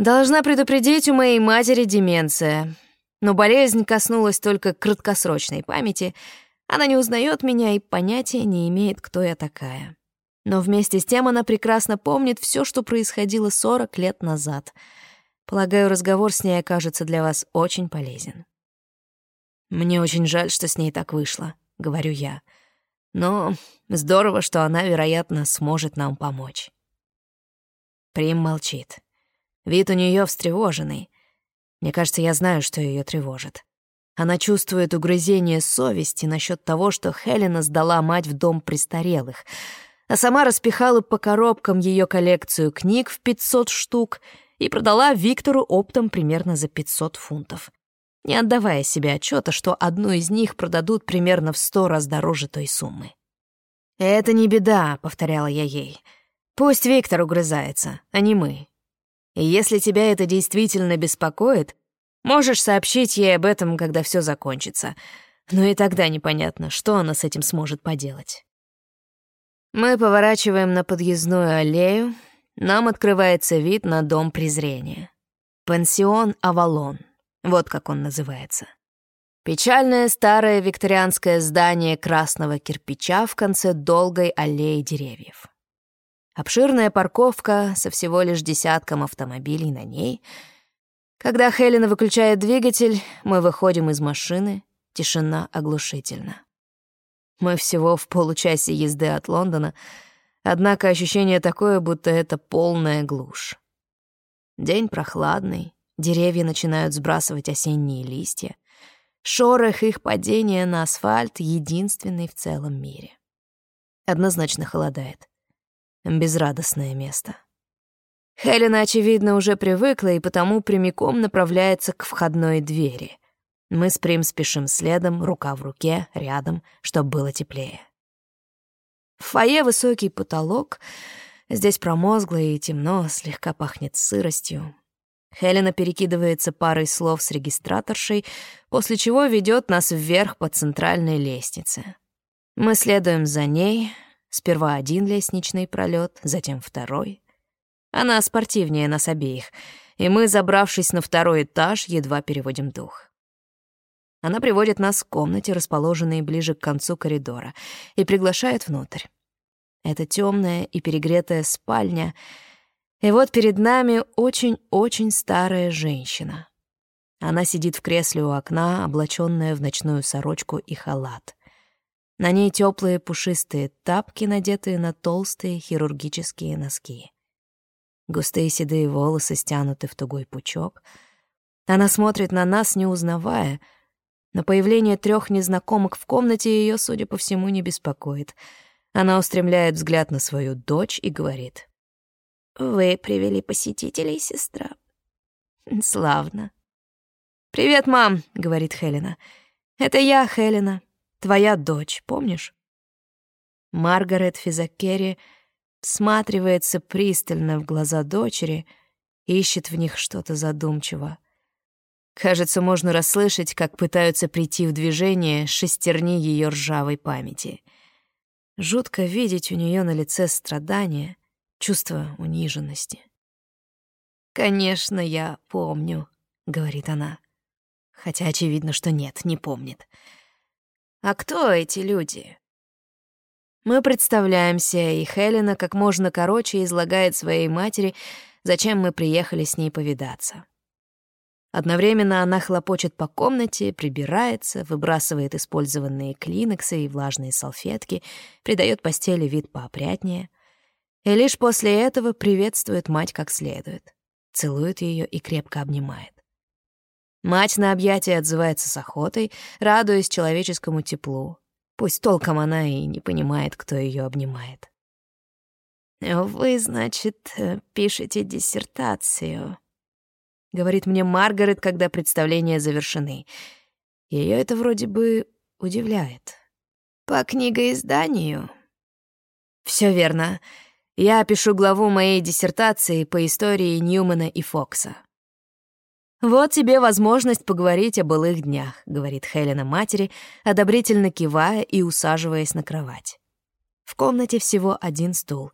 Должна предупредить, у моей матери деменция. Но болезнь коснулась только краткосрочной памяти. Она не узнает меня и понятия не имеет, кто я такая. Но вместе с тем она прекрасно помнит все, что происходило 40 лет назад. Полагаю, разговор с ней окажется для вас очень полезен. «Мне очень жаль, что с ней так вышло», — говорю я. «Но здорово, что она, вероятно, сможет нам помочь». Прим молчит. Вид у нее встревоженный. Мне кажется, я знаю, что ее тревожит. Она чувствует угрызение совести насчет того, что Хелена сдала мать в дом престарелых, а сама распихала по коробкам ее коллекцию книг в 500 штук и продала Виктору оптом примерно за 500 фунтов, не отдавая себе отчета, что одну из них продадут примерно в 100 раз дороже той суммы. «Это не беда», — повторяла я ей. «Пусть Виктор угрызается, а не мы. И если тебя это действительно беспокоит, можешь сообщить ей об этом, когда все закончится. Но и тогда непонятно, что она с этим сможет поделать. Мы поворачиваем на подъездную аллею. Нам открывается вид на дом презрения. Пансион «Авалон». Вот как он называется. Печальное старое викторианское здание красного кирпича в конце долгой аллеи деревьев. Обширная парковка со всего лишь десятком автомобилей на ней. Когда Хелена выключает двигатель, мы выходим из машины. Тишина оглушительна. Мы всего в получасе езды от Лондона, однако ощущение такое, будто это полная глушь. День прохладный, деревья начинают сбрасывать осенние листья. Шорох их падения на асфальт единственный в целом мире. Однозначно холодает безрадостное место. Хелена, очевидно, уже привыкла и потому прямиком направляется к входной двери. Мы с Прим спешим следом, рука в руке, рядом, чтобы было теплее. В фойе высокий потолок. Здесь промозгло и темно, слегка пахнет сыростью. Хелена перекидывается парой слов с регистраторшей, после чего ведет нас вверх по центральной лестнице. Мы следуем за ней, Сперва один лестничный пролет, затем второй. Она спортивнее нас обеих, и мы, забравшись на второй этаж, едва переводим дух. Она приводит нас к комнате, расположенной ближе к концу коридора, и приглашает внутрь. Это темная и перегретая спальня, и вот перед нами очень-очень старая женщина. Она сидит в кресле у окна, облаченная в ночную сорочку и халат. На ней теплые пушистые тапки, надетые на толстые хирургические носки. Густые седые волосы стянуты в тугой пучок. Она смотрит на нас, не узнавая. На появление трех незнакомых в комнате ее, судя по всему, не беспокоит. Она устремляет взгляд на свою дочь и говорит. «Вы привели посетителей, сестра?» «Славно». «Привет, мам», — говорит Хелена. «Это я, Хелена. Твоя дочь, помнишь?» Маргарет Физакери всматривается пристально в глаза дочери, ищет в них что-то задумчиво. Кажется, можно расслышать, как пытаются прийти в движение шестерни ее ржавой памяти. Жутко видеть у нее на лице страдания, чувство униженности. «Конечно, я помню», — говорит она. Хотя очевидно, что нет, не помнит. А кто эти люди? Мы представляемся, и Хелена как можно короче излагает своей матери, зачем мы приехали с ней повидаться. Одновременно она хлопочет по комнате, прибирается, выбрасывает использованные клинексы и влажные салфетки, придает постели вид поопрятнее. И лишь после этого приветствует мать как следует. целует ее и крепко обнимает. Мать на объятие отзывается с охотой, радуясь человеческому теплу. Пусть толком она и не понимает, кто ее обнимает. «Вы, значит, пишете диссертацию», — говорит мне Маргарет, когда представления завершены. Ее это вроде бы удивляет. «По книгоизданию?» Все верно. Я пишу главу моей диссертации по истории Ньюмана и Фокса. «Вот тебе возможность поговорить о былых днях», — говорит Хелена матери, одобрительно кивая и усаживаясь на кровать. В комнате всего один стул.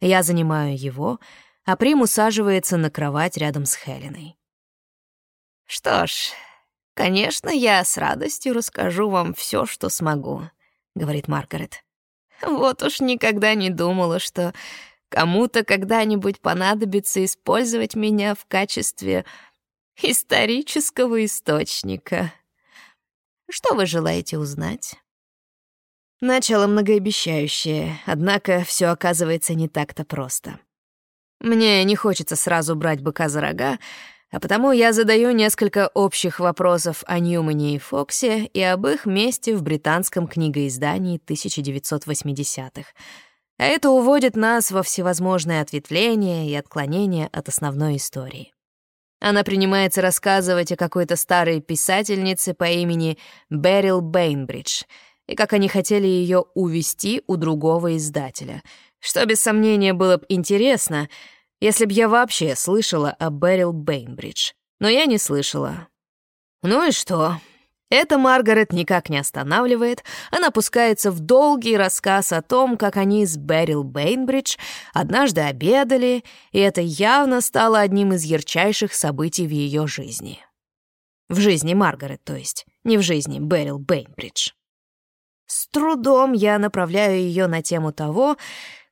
Я занимаю его, а Прим усаживается на кровать рядом с Хеленой. «Что ж, конечно, я с радостью расскажу вам все, что смогу», — говорит Маргарет. «Вот уж никогда не думала, что кому-то когда-нибудь понадобится использовать меня в качестве исторического источника. Что вы желаете узнать? Начало многообещающее, однако все оказывается не так-то просто. Мне не хочется сразу брать быка за рога, а потому я задаю несколько общих вопросов о Ньюмане и Фоксе и об их месте в британском книгоиздании 1980-х. А это уводит нас во всевозможные ответвления и отклонения от основной истории. Она принимается рассказывать о какой-то старой писательнице по имени Берил Бейнбридж и как они хотели ее увести у другого издателя, что без сомнения было бы интересно, если б я вообще слышала о Берил Бейнбридж. Но я не слышала. Ну и что? Это Маргарет никак не останавливает. Она пускается в долгий рассказ о том, как они с Берил Бейнбридж однажды обедали, и это явно стало одним из ярчайших событий в ее жизни. В жизни Маргарет, то есть, не в жизни Берил Бейнбридж. С трудом я направляю ее на тему того,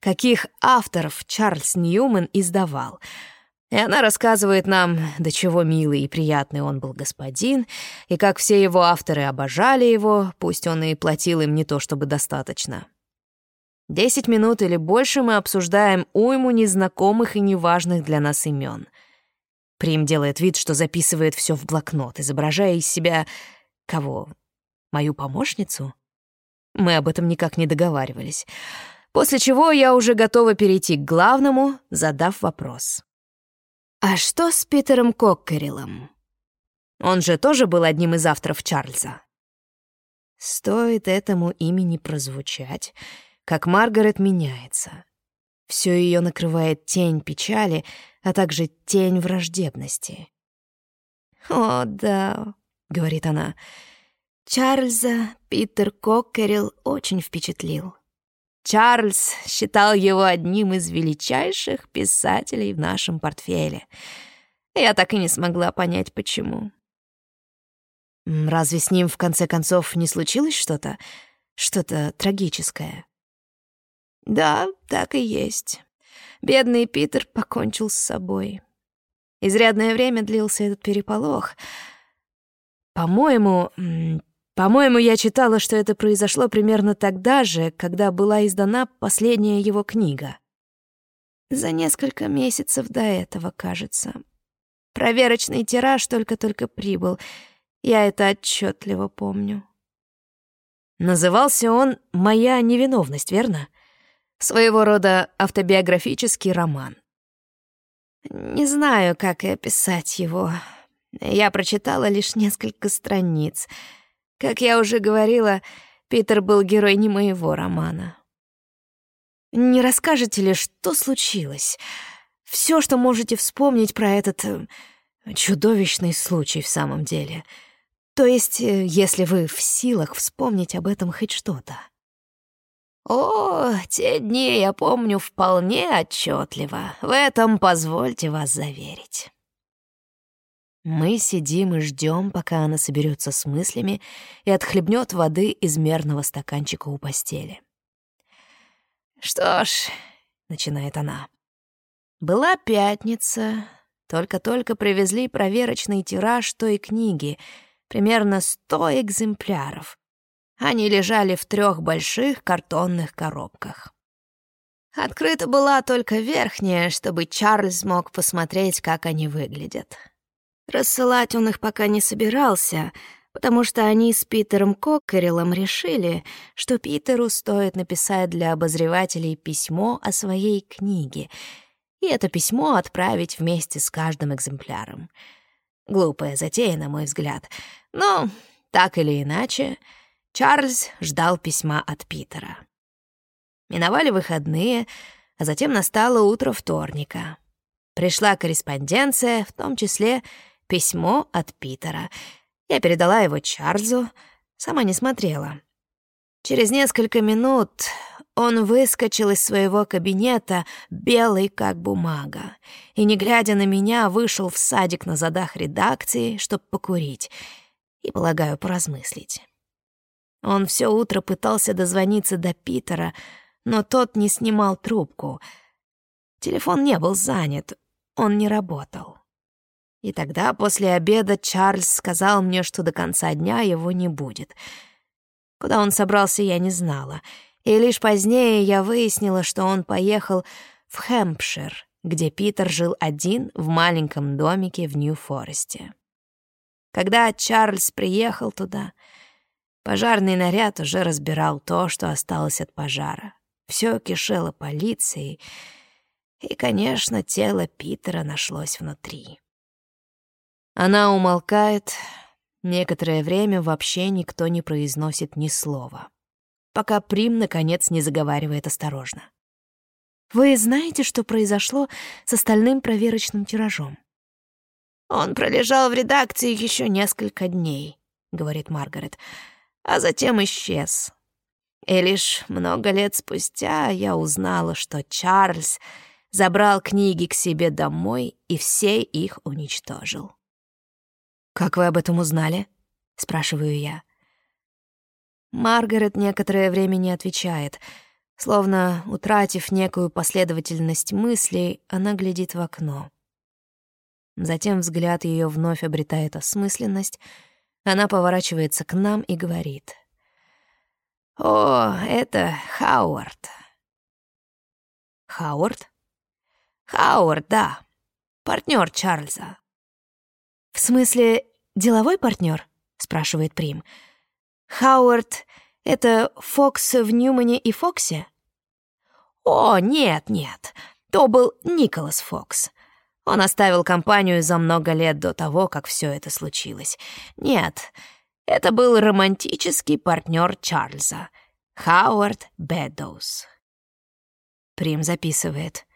каких авторов Чарльз Ньюман издавал — и она рассказывает нам, до чего милый и приятный он был господин, и как все его авторы обожали его, пусть он и платил им не то чтобы достаточно. Десять минут или больше мы обсуждаем уйму незнакомых и неважных для нас имен. Прим делает вид, что записывает все в блокнот, изображая из себя... Кого? Мою помощницу? Мы об этом никак не договаривались. После чего я уже готова перейти к главному, задав вопрос. А что с Питером Коккерилом? Он же тоже был одним из авторов Чарльза. Стоит этому имени прозвучать, как Маргарет меняется. Все ее накрывает тень печали, а также тень враждебности. «О, да», — говорит она, — «Чарльза Питер Коккерил очень впечатлил. Чарльз считал его одним из величайших писателей в нашем портфеле. Я так и не смогла понять, почему. Разве с ним, в конце концов, не случилось что-то? Что-то трагическое? Да, так и есть. Бедный Питер покончил с собой. Изрядное время длился этот переполох. По-моему, по-моему, я читала, что это произошло примерно тогда же, когда была издана последняя его книга. За несколько месяцев до этого, кажется. Проверочный тираж только-только прибыл. Я это отчетливо помню. Назывался он «Моя невиновность», верно? Своего рода автобиографический роман. Не знаю, как и описать его. Я прочитала лишь несколько страниц — как я уже говорила, Питер был герой не моего романа. Не расскажете ли, что случилось? Все, что можете вспомнить про этот э, чудовищный случай в самом деле. То есть, э, если вы в силах вспомнить об этом хоть что-то. О, те дни я помню вполне отчетливо. В этом позвольте вас заверить. Мы сидим и ждем, пока она соберется с мыслями и отхлебнет воды из мерного стаканчика у постели. «Что ж», — начинает она, — «была пятница, только-только привезли проверочный тираж той книги, примерно сто экземпляров. Они лежали в трех больших картонных коробках. Открыта была только верхняя, чтобы Чарльз мог посмотреть, как они выглядят. Рассылать он их пока не собирался, потому что они с Питером Коккерилом решили, что Питеру стоит написать для обозревателей письмо о своей книге, и это письмо отправить вместе с каждым экземпляром. Глупая затея, на мой взгляд, но, так или иначе, Чарльз ждал письма от Питера. Миновали выходные, а затем настало утро вторника. Пришла корреспонденция, в том числе письмо от Питера. Я передала его Чарльзу, сама не смотрела. Через несколько минут он выскочил из своего кабинета, белый как бумага, и, не глядя на меня, вышел в садик на задах редакции, чтобы покурить и, полагаю, поразмыслить. Он все утро пытался дозвониться до Питера, но тот не снимал трубку. Телефон не был занят, он не работал. И тогда после обеда Чарльз сказал мне, что до конца дня его не будет. Куда он собрался, я не знала. И лишь позднее я выяснила, что он поехал в Хэмпшир, где Питер жил один в маленьком домике в Нью-Форесте. Когда Чарльз приехал туда, пожарный наряд уже разбирал то, что осталось от пожара. Все кишело полицией, и, конечно, тело Питера нашлось внутри. Она умолкает. Некоторое время вообще никто не произносит ни слова, пока Прим, наконец, не заговаривает осторожно. «Вы знаете, что произошло с остальным проверочным тиражом?» «Он пролежал в редакции еще несколько дней», — говорит Маргарет, «а затем исчез. И лишь много лет спустя я узнала, что Чарльз забрал книги к себе домой и все их уничтожил. «Как вы об этом узнали?» — спрашиваю я. Маргарет некоторое время не отвечает. Словно утратив некую последовательность мыслей, она глядит в окно. Затем взгляд ее вновь обретает осмысленность. Она поворачивается к нам и говорит — «О, это Хауард». «Хауард?» «Хауард, да. Партнер Чарльза». «В смысле, деловой партнер? спрашивает Прим. «Хауард — это Фокс в Ньюмане и Фоксе?» «О, нет, нет. То был Николас Фокс. Он оставил компанию за много лет до того, как все это случилось. Нет, это был романтический партнер Чарльза, Хауард Бэддоус. Прим записывает.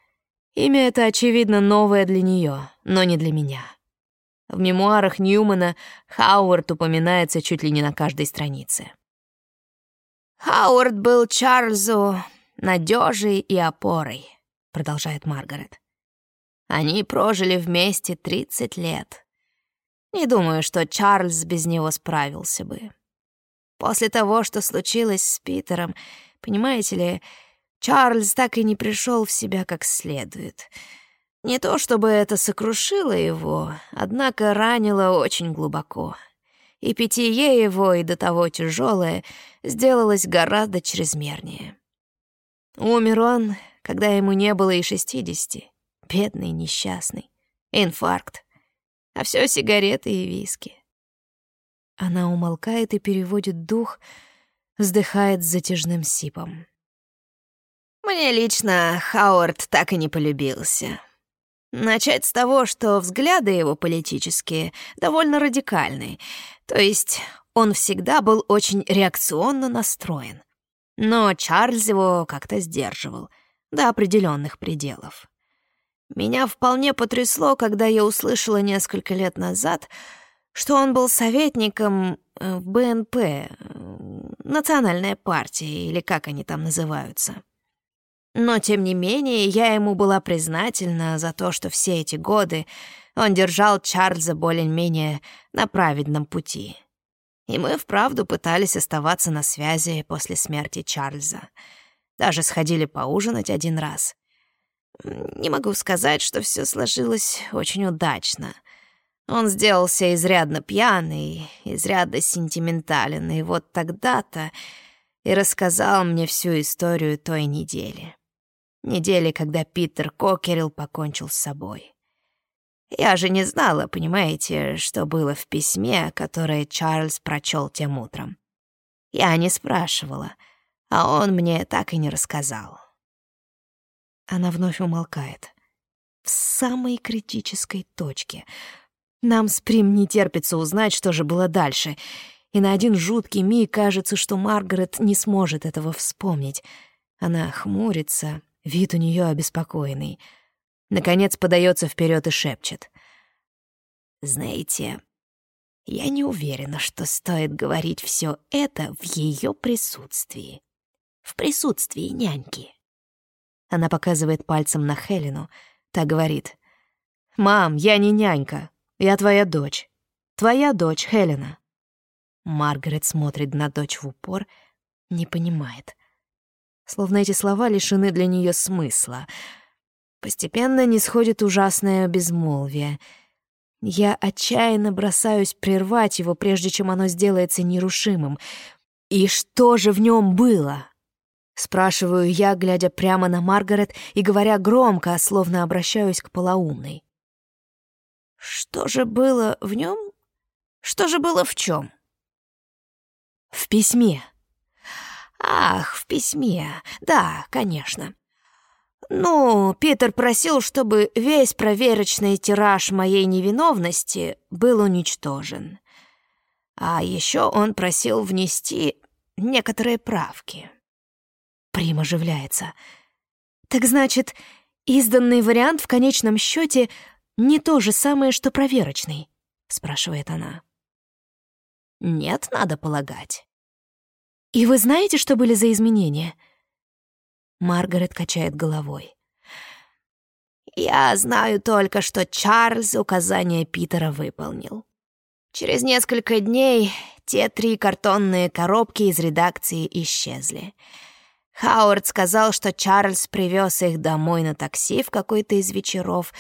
Имя это, очевидно, новое для нее, но не для меня. В мемуарах Ньюмана Хауард упоминается чуть ли не на каждой странице. «Хауард был Чарльзу надежей и опорой», — продолжает Маргарет. «Они прожили вместе 30 лет. Не думаю, что Чарльз без него справился бы. После того, что случилось с Питером, понимаете ли, Чарльз так и не пришел в себя как следует. Не то чтобы это сокрушило его, однако ранило очень глубоко. И питье его, и до того тяжелое, сделалось гораздо чрезмернее. Умер он, когда ему не было и шестидесяти. Бедный, несчастный. Инфаркт а все сигареты и виски. Она умолкает и переводит дух, вздыхает с затяжным сипом. Мне лично Хауард так и не полюбился. Начать с того, что взгляды его политические довольно радикальные, то есть он всегда был очень реакционно настроен. Но Чарльз его как-то сдерживал до определенных пределов. Меня вполне потрясло, когда я услышала несколько лет назад, что он был советником э, в БНП, э, национальная партия, или как они там называются. Но, тем не менее, я ему была признательна за то, что все эти годы он держал Чарльза более-менее на праведном пути. И мы вправду пытались оставаться на связи после смерти Чарльза. Даже сходили поужинать один раз. Не могу сказать, что все сложилось очень удачно. Он сделался изрядно пьяный, изрядно сентиментален, и вот тогда-то и рассказал мне всю историю той недели. Недели, когда Питер Кокерилл покончил с собой. Я же не знала, понимаете, что было в письме, которое Чарльз прочел тем утром. Я не спрашивала, а он мне так и не рассказал. Она вновь умолкает. В самой критической точке. Нам с Прим не терпится узнать, что же было дальше. И на один жуткий миг кажется, что Маргарет не сможет этого вспомнить. Она хмурится, вид у нее обеспокоенный. Наконец подается вперед и шепчет. «Знаете, я не уверена, что стоит говорить все это в ее присутствии. В присутствии няньки». Она показывает пальцем на Хелену. Та говорит. «Мам, я не нянька. Я твоя дочь. Твоя дочь, Хелена». Маргарет смотрит на дочь в упор, не понимает. Словно эти слова лишены для нее смысла. Постепенно не сходит ужасное безмолвие. Я отчаянно бросаюсь прервать его, прежде чем оно сделается нерушимым. И что же в нем было? Спрашиваю я, глядя прямо на Маргарет и говоря громко, словно обращаюсь к полоумной. Что же было в нем? Что же было в чем? В письме. Ах, в письме. Да, конечно. Ну, Питер просил, чтобы весь проверочный тираж моей невиновности был уничтожен. А еще он просил внести некоторые правки. Прим оживляется. Так значит, изданный вариант в конечном счете не то же самое, что проверочный, спрашивает она. Нет, надо полагать. И вы знаете, что были за изменения? Маргарет качает головой. Я знаю только, что Чарльз указания Питера выполнил. Через несколько дней те три картонные коробки из редакции исчезли. Хауард сказал, что Чарльз привез их домой на такси в какой-то из вечеров,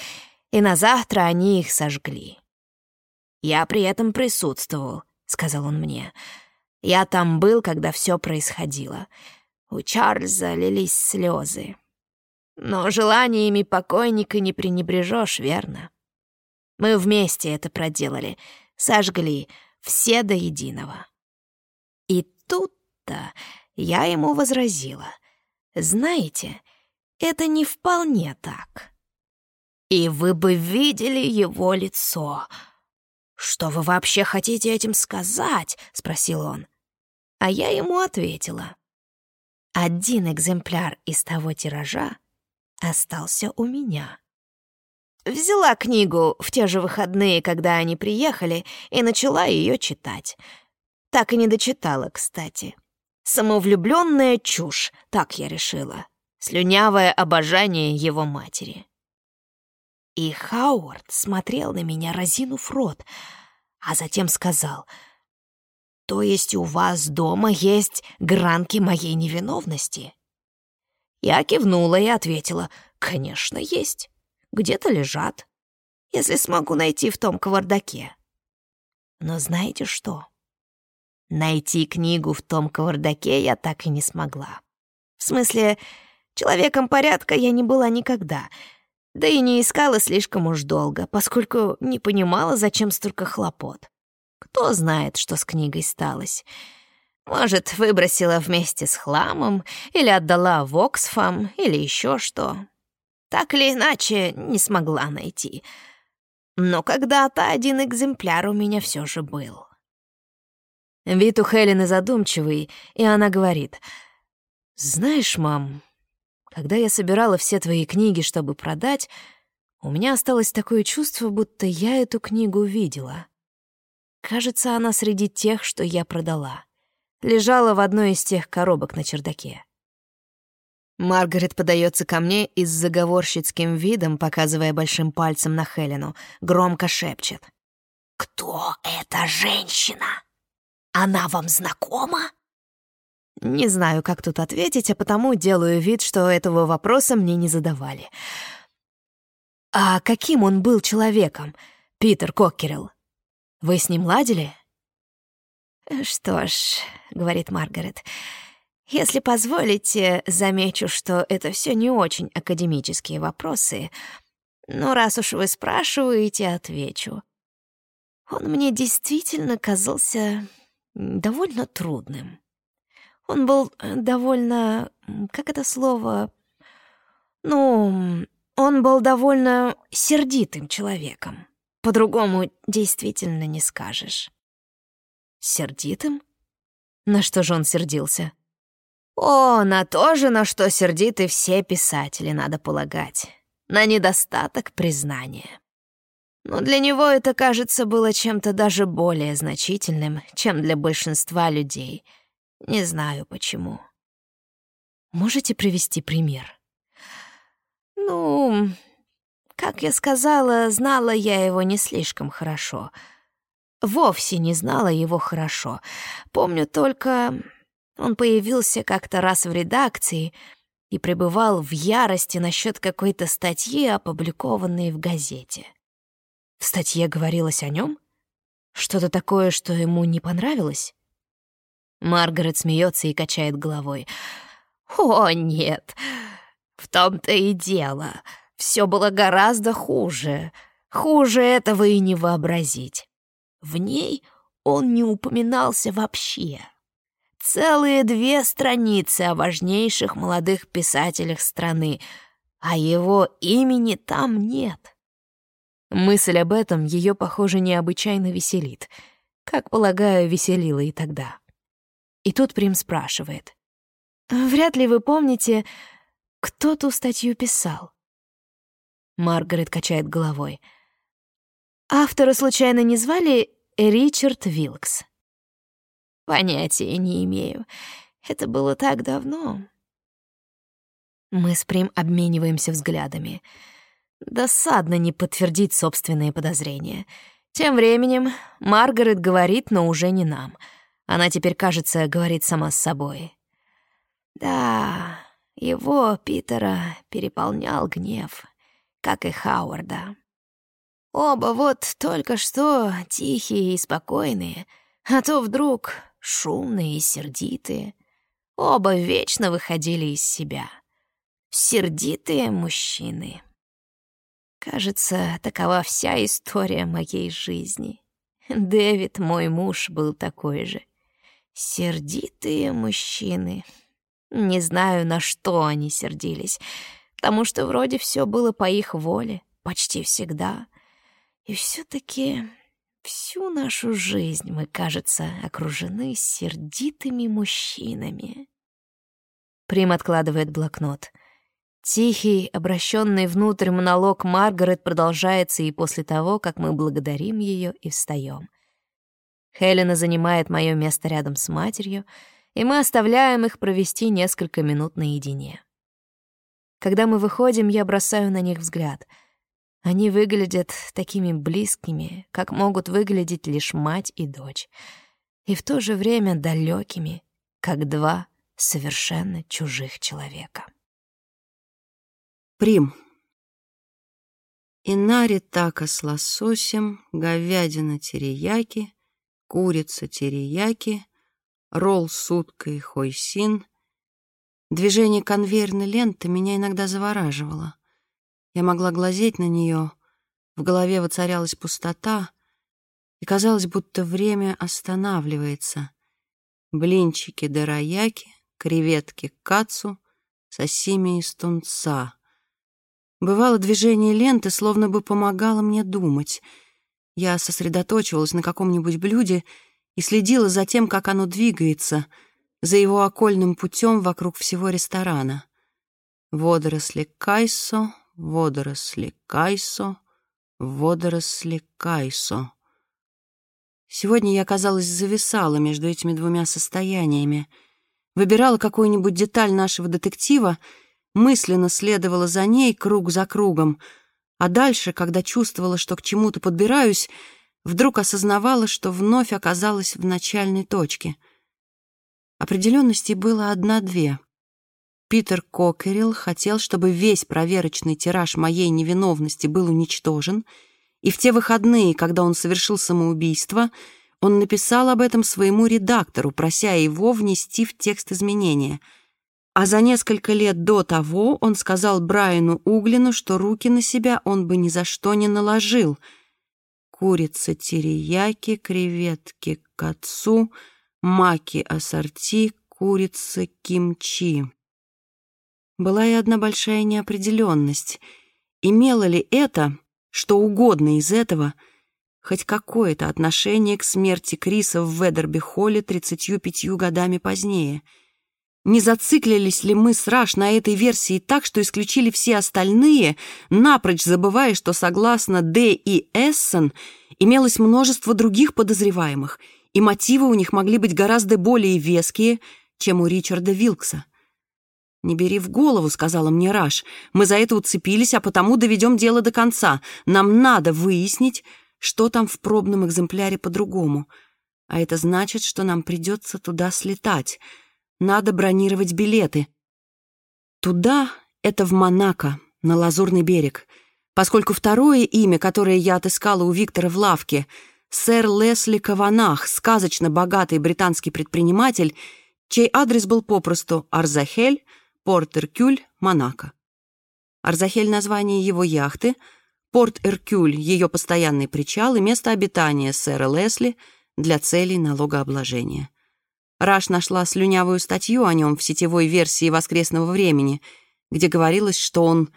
и на завтра они их сожгли. «Я при этом присутствовал», — сказал он мне. «Я там был, когда все происходило. У Чарльза лились слезы. Но желаниями покойника не пренебрежешь, верно? Мы вместе это проделали, сожгли все до единого. И тут-то я ему возразила. «Знаете, это не вполне так. И вы бы видели его лицо. Что вы вообще хотите этим сказать?» — спросил он. А я ему ответила. Один экземпляр из того тиража остался у меня. Взяла книгу в те же выходные, когда они приехали, и начала ее читать. Так и не дочитала, кстати. Самовлюбленная чушь, так я решила. Слюнявое обожание его матери. И Хауард смотрел на меня, разинув рот, а затем сказал, «То есть у вас дома есть гранки моей невиновности?» Я кивнула и ответила, «Конечно, есть. Где-то лежат. Если смогу найти в том кавардаке». Но знаете что? Найти книгу в том кавардаке я так и не смогла. В смысле, человеком порядка я не была никогда, да и не искала слишком уж долго, поскольку не понимала, зачем столько хлопот. Кто знает, что с книгой сталось. Может, выбросила вместе с хламом, или отдала в Оксфам, или еще что. Так или иначе, не смогла найти. Но когда-то один экземпляр у меня все же был. Вид у Хелены задумчивый, и она говорит, «Знаешь, мам, когда я собирала все твои книги, чтобы продать, у меня осталось такое чувство, будто я эту книгу видела. Кажется, она среди тех, что я продала. Лежала в одной из тех коробок на чердаке». Маргарет подается ко мне и с заговорщицким видом, показывая большим пальцем на Хелену, громко шепчет. «Кто эта женщина?» Она вам знакома?» Не знаю, как тут ответить, а потому делаю вид, что этого вопроса мне не задавали. «А каким он был человеком, Питер Коккерилл? Вы с ним ладили?» «Что ж», — говорит Маргарет, Если позволите, замечу, что это все не очень академические вопросы, но раз уж вы спрашиваете, отвечу. Он мне действительно казался довольно трудным. Он был э, довольно... Как это слово? Ну, он был довольно сердитым человеком. По-другому действительно не скажешь. Сердитым? На что же он сердился? О, на то же, на что сердиты все писатели, надо полагать. На недостаток признания. Но для него это, кажется, было чем-то даже более значительным, чем для большинства людей. Не знаю почему. Можете привести пример? Ну, как я сказала, знала я его не слишком хорошо. Вовсе не знала его хорошо. Помню только, он появился как-то раз в редакции и пребывал в ярости насчет какой-то статьи, опубликованной в газете. В статье говорилось о нем? Что-то такое, что ему не понравилось? Маргарет смеется и качает головой. «О, нет, в том-то и дело. Все было гораздо хуже. Хуже этого и не вообразить. В ней он не упоминался вообще. Целые две страницы о важнейших молодых писателях страны, а его имени там нет. Мысль об этом ее, похоже, необычайно веселит. Как, полагаю, веселила и тогда. И тут Прим спрашивает. «Вряд ли вы помните, кто ту статью писал?» Маргарет качает головой. «Автора случайно не звали Ричард Вилкс?» «Понятия не имею. Это было так давно». Мы с Прим обмениваемся взглядами. Досадно не подтвердить собственные подозрения. Тем временем Маргарет говорит, но уже не нам. Она теперь, кажется, говорит сама с собой. «Да, его, Питера, переполнял гнев, как и Хауарда. Оба вот только что тихие и спокойные, а то вдруг шумные и сердитые. Оба вечно выходили из себя. Сердитые мужчины». Кажется, такова вся история моей жизни. Дэвид, мой муж, был такой же. Сердитые мужчины. Не знаю, на что они сердились, потому что вроде все было по их воле, почти всегда. И все-таки всю нашу жизнь мы, кажется, окружены сердитыми мужчинами. Прим откладывает блокнот — Тихий, обращенный внутрь монолог Маргарет продолжается и после того, как мы благодарим ее и встаем. Хелена занимает мое место рядом с матерью, и мы оставляем их провести несколько минут наедине. Когда мы выходим, я бросаю на них взгляд. Они выглядят такими близкими, как могут выглядеть лишь мать и дочь, и в то же время далекими, как два совершенно чужих человека. Прим. Инари така с лососем, говядина терияки, курица терияки, ролл с уткой хойсин. Движение конвейерной ленты меня иногда завораживало. Я могла глазеть на нее, в голове воцарялась пустота, и казалось, будто время останавливается. Блинчики дорояки, креветки кацу, сосими из тунца — Бывало, движение ленты словно бы помогало мне думать. Я сосредоточивалась на каком-нибудь блюде и следила за тем, как оно двигается, за его окольным путем вокруг всего ресторана. Водоросли кайсо, водоросли кайсо, водоросли кайсо. Сегодня я, казалось, зависала между этими двумя состояниями. Выбирала какую-нибудь деталь нашего детектива — мысленно следовала за ней круг за кругом, а дальше, когда чувствовала, что к чему-то подбираюсь, вдруг осознавала, что вновь оказалась в начальной точке. Определенностей было одна-две. Питер Кокерилл хотел, чтобы весь проверочный тираж моей невиновности был уничтожен, и в те выходные, когда он совершил самоубийство, он написал об этом своему редактору, прося его внести в текст изменения. А за несколько лет до того он сказал Брайану Углину, что руки на себя он бы ни за что не наложил. Курица терияки, креветки к отцу, маки ассорти, курица кимчи. Была и одна большая неопределенность. Имело ли это, что угодно из этого — хоть какое-то отношение к смерти Криса в Ведерби-холле 35 годами позднее. Не зациклились ли мы с Раш на этой версии так, что исключили все остальные, напрочь забывая, что согласно Д. и Эссен имелось множество других подозреваемых, и мотивы у них могли быть гораздо более веские, чем у Ричарда Вилкса. «Не бери в голову», — сказала мне Раш. «Мы за это уцепились, а потому доведем дело до конца. Нам надо выяснить, что там в пробном экземпляре по-другому. А это значит, что нам придется туда слетать. Надо бронировать билеты. Туда — это в Монако, на Лазурный берег. Поскольку второе имя, которое я отыскала у Виктора в лавке, сэр Лесли Каванах, сказочно богатый британский предприниматель, чей адрес был попросту Арзахель, Порт-Эркюль, Монако. Арзахель — название его яхты — Порт-Эркюль — ее постоянный причал и место обитания сэра Лесли для целей налогообложения. Раш нашла слюнявую статью о нем в сетевой версии «Воскресного времени», где говорилось, что он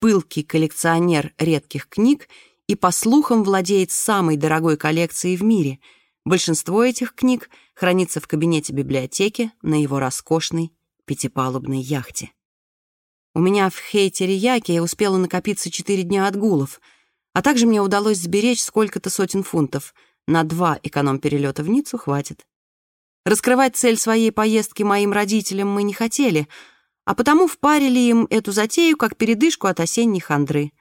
пылкий коллекционер редких книг и, по слухам, владеет самой дорогой коллекцией в мире. Большинство этих книг хранится в кабинете библиотеки на его роскошной пятипалубной яхте. У меня в Хейтере-Яке успела накопиться четыре дня отгулов, а также мне удалось сберечь сколько-то сотен фунтов. На два эконом-перелета в Ниццу хватит. Раскрывать цель своей поездки моим родителям мы не хотели, а потому впарили им эту затею как передышку от осенней хандры.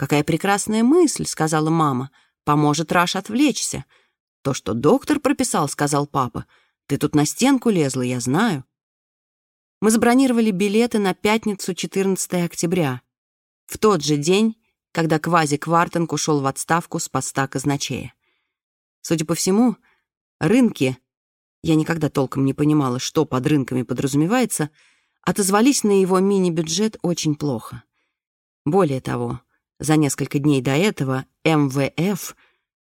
«Какая прекрасная мысль», — сказала мама, — «поможет Раш отвлечься». «То, что доктор прописал», — сказал папа. «Ты тут на стенку лезла, я знаю». Мы забронировали билеты на пятницу 14 октября, в тот же день, когда Квази Квартенг ушел в отставку с поста казначея. Судя по всему, рынки, я никогда толком не понимала, что под рынками подразумевается, отозвались на его мини-бюджет очень плохо. Более того, за несколько дней до этого МВФ,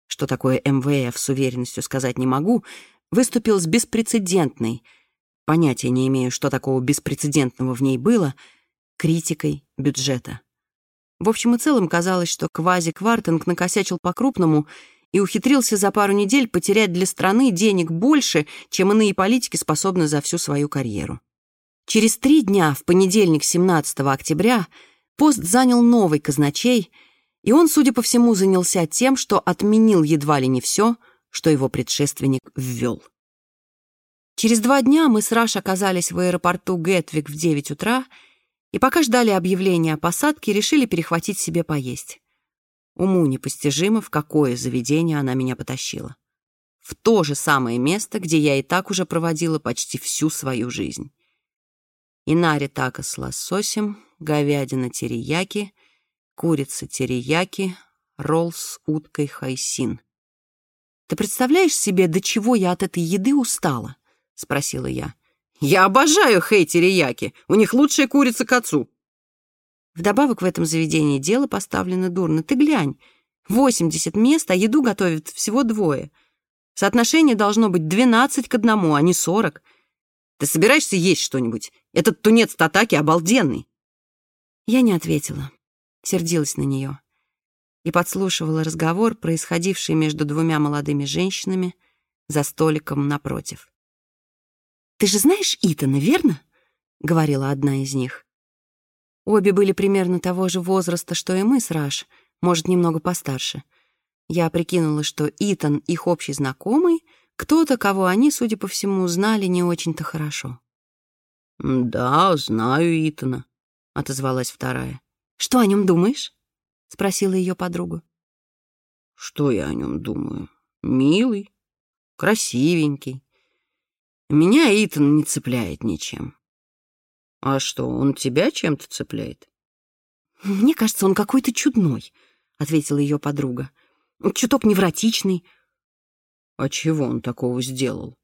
что такое МВФ с уверенностью сказать не могу, выступил с беспрецедентной — понятия не имею, что такого беспрецедентного в ней было, критикой бюджета. В общем и целом казалось, что квази-квартинг накосячил по-крупному и ухитрился за пару недель потерять для страны денег больше, чем иные политики способны за всю свою карьеру. Через три дня, в понедельник 17 октября, пост занял новый казначей, и он, судя по всему, занялся тем, что отменил едва ли не все, что его предшественник ввел. Через два дня мы с Раш оказались в аэропорту Гетвик в 9 утра, и пока ждали объявления о посадке, решили перехватить себе поесть. Уму непостижимо, в какое заведение она меня потащила. В то же самое место, где я и так уже проводила почти всю свою жизнь. Инари тако с лососем, говядина терияки, курица терияки, ролл с уткой хайсин. Ты представляешь себе, до чего я от этой еды устала? — спросила я. «Я обожаю хейтерияки. У них лучшая курица к отцу». Вдобавок в этом заведении дело поставлено дурно. Ты глянь. 80 мест, а еду готовят всего двое. Соотношение должно быть 12 к одному, а не 40. Ты собираешься есть что-нибудь? Этот тунец татаки обалденный. Я не ответила. Сердилась на нее. И подслушивала разговор, происходивший между двумя молодыми женщинами за столиком напротив. «Ты же знаешь Итана, верно?» — говорила одна из них. Обе были примерно того же возраста, что и мы с Раш, может, немного постарше. Я прикинула, что Итан — их общий знакомый, кто-то, кого они, судя по всему, знали не очень-то хорошо. «Да, знаю Итана», — отозвалась вторая. «Что о нем думаешь?» — спросила ее подруга. «Что я о нем думаю? Милый, красивенький, меня Итан не цепляет ничем. А что, он тебя чем-то цепляет? Мне кажется, он какой-то чудной, ответила ее подруга. Чуток невротичный. «А чего он такого сделал?» —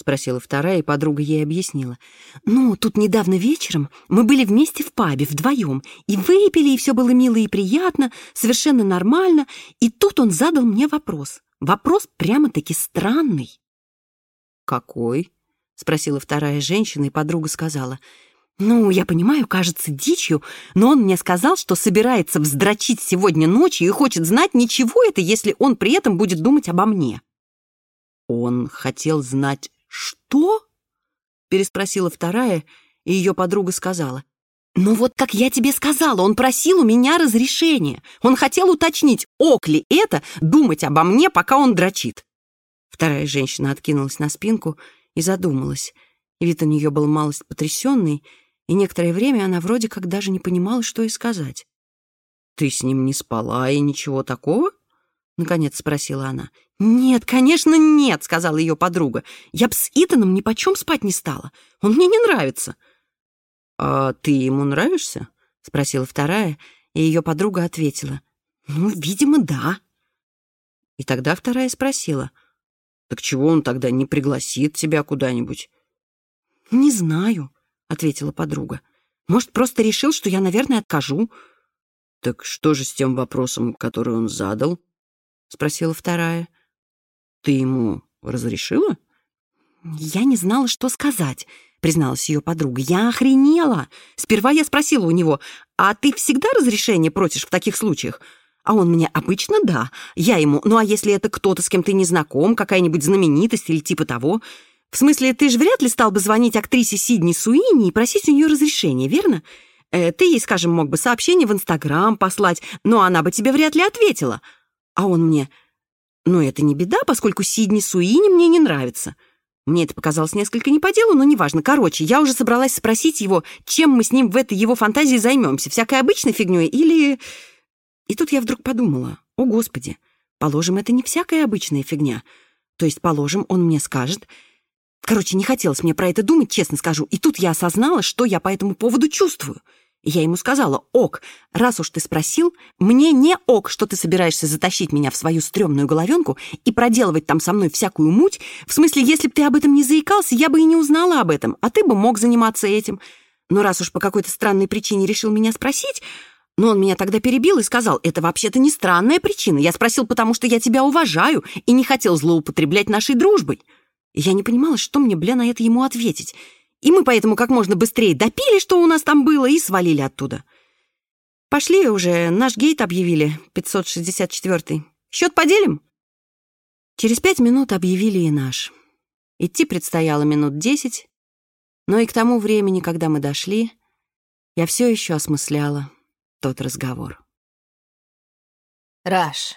спросила вторая, и подруга ей объяснила. «Ну, тут недавно вечером мы были вместе в пабе, вдвоем, и выпили, и все было мило и приятно, совершенно нормально, и тут он задал мне вопрос. Вопрос прямо-таки странный». «Какой?» — спросила вторая женщина, и подруга сказала. «Ну, я понимаю, кажется дичью, но он мне сказал, что собирается вздрочить сегодня ночью и хочет знать, ничего это, если он при этом будет думать обо мне». «Он хотел знать, что?» — переспросила вторая, и ее подруга сказала. «Ну вот как я тебе сказала, он просил у меня разрешения. Он хотел уточнить, ок ли это думать обо мне, пока он дрочит». Вторая женщина откинулась на спинку и задумалась. Вид у нее был малость потрясенный, и некоторое время она вроде как даже не понимала, что и сказать. «Ты с ним не спала и ничего такого?» — наконец спросила она. «Нет, конечно, нет», — сказала ее подруга. «Я б с Итаном ни почем спать не стала. Он мне не нравится». «А ты ему нравишься?» — спросила вторая, и ее подруга ответила. «Ну, видимо, да». И тогда вторая спросила. «Так чего он тогда не пригласит тебя куда-нибудь?» «Не знаю», — ответила подруга. «Может, просто решил, что я, наверное, откажу». «Так что же с тем вопросом, который он задал?» — спросила вторая. «Ты ему разрешила?» «Я не знала, что сказать», — призналась ее подруга. «Я охренела! Сперва я спросила у него, а ты всегда разрешение просишь в таких случаях?» А он мне обычно да. Я ему, ну а если это кто-то, с кем ты не знаком, какая-нибудь знаменитость или типа того? В смысле, ты же вряд ли стал бы звонить актрисе Сидни Суини и просить у нее разрешения, верно? Э, ты ей, скажем, мог бы сообщение в Инстаграм послать, но она бы тебе вряд ли ответила. А он мне, но это не беда, поскольку Сидни Суини мне не нравится. Мне это показалось несколько не по делу, но неважно. Короче, я уже собралась спросить его, чем мы с ним в этой его фантазии займемся. Всякой обычной фигней или... И тут я вдруг подумала, о господи, положим, это не всякая обычная фигня. То есть, положим, он мне скажет... Короче, не хотелось мне про это думать, честно скажу. И тут я осознала, что я по этому поводу чувствую. Я ему сказала, ок, раз уж ты спросил, мне не ок, что ты собираешься затащить меня в свою стрёмную головенку и проделывать там со мной всякую муть. В смысле, если бы ты об этом не заикался, я бы и не узнала об этом, а ты бы мог заниматься этим. Но раз уж по какой-то странной причине решил меня спросить, но он меня тогда перебил и сказал, это вообще-то не странная причина. Я спросил, потому что я тебя уважаю и не хотел злоупотреблять нашей дружбой. Я не понимала, что мне, бля, на это ему ответить. И мы поэтому как можно быстрее допили, что у нас там было, и свалили оттуда. Пошли уже, наш гейт объявили, 564-й. Счет поделим? Через пять минут объявили и наш. Идти предстояло минут десять, но и к тому времени, когда мы дошли, я все еще осмысляла тот разговор. Раш.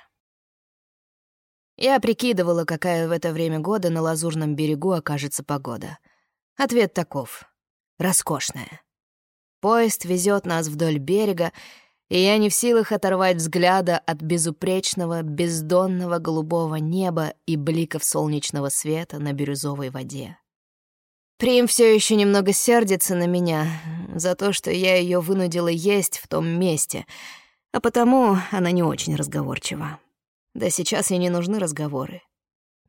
Я прикидывала, какая в это время года на Лазурном берегу окажется погода — Ответ таков. Роскошная. Поезд везет нас вдоль берега, и я не в силах оторвать взгляда от безупречного, бездонного голубого неба и бликов солнечного света на бирюзовой воде. Прим все еще немного сердится на меня за то, что я ее вынудила есть в том месте, а потому она не очень разговорчива. Да сейчас ей не нужны разговоры.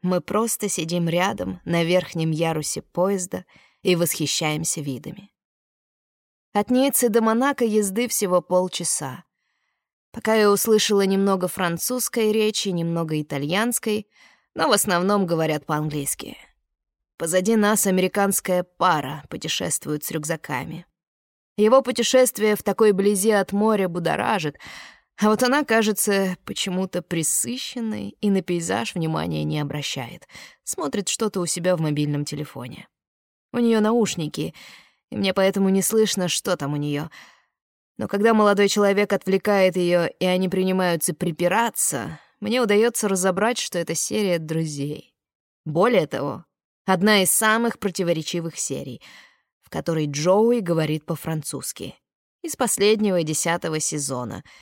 Мы просто сидим рядом на верхнем ярусе поезда и восхищаемся видами. От Ниццы до Монако езды всего полчаса. Пока я услышала немного французской речи, немного итальянской, но в основном говорят по-английски. Позади нас американская пара путешествует с рюкзаками. Его путешествие в такой близи от моря будоражит, а вот она кажется почему-то присыщенной и на пейзаж внимания не обращает. Смотрит что-то у себя в мобильном телефоне. У нее наушники, и мне поэтому не слышно, что там у нее. Но когда молодой человек отвлекает ее, и они принимаются припираться, мне удается разобрать, что это серия друзей. Более того, одна из самых противоречивых серий, в которой Джоуи говорит по-французски. Из последнего десятого сезона —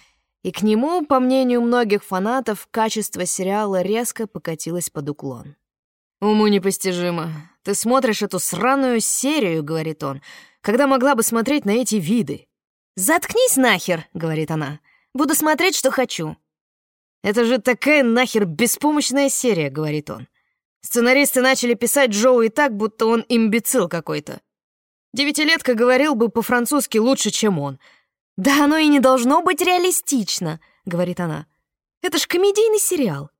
и к нему, по мнению многих фанатов, качество сериала резко покатилось под уклон. «Уму непостижимо. Ты смотришь эту сраную серию», — говорит он, «когда могла бы смотреть на эти виды». «Заткнись нахер», — говорит она. «Буду смотреть, что хочу». «Это же такая нахер беспомощная серия», — говорит он. Сценаристы начали писать Джоуи так, будто он имбецил какой-то. Девятилетка говорил бы по-французски лучше, чем он. «Да оно и не должно быть реалистично», — говорит она. «Это ж комедийный сериал».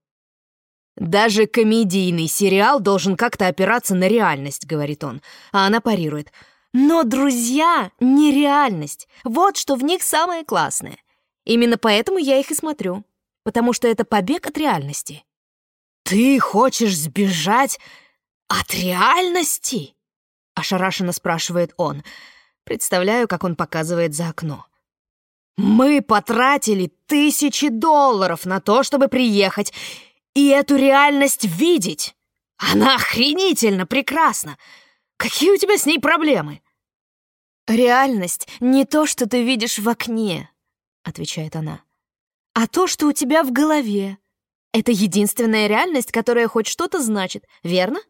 «Даже комедийный сериал должен как-то опираться на реальность», — говорит он. А она парирует. «Но друзья — не реальность. Вот что в них самое классное. Именно поэтому я их и смотрю. Потому что это побег от реальности». «Ты хочешь сбежать от реальности?» — ошарашенно спрашивает он. Представляю, как он показывает за окно. «Мы потратили тысячи долларов на то, чтобы приехать и эту реальность видеть. Она охренительно прекрасна. Какие у тебя с ней проблемы?» «Реальность не то, что ты видишь в окне», — отвечает она, «а то, что у тебя в голове. Это единственная реальность, которая хоть что-то значит, верно?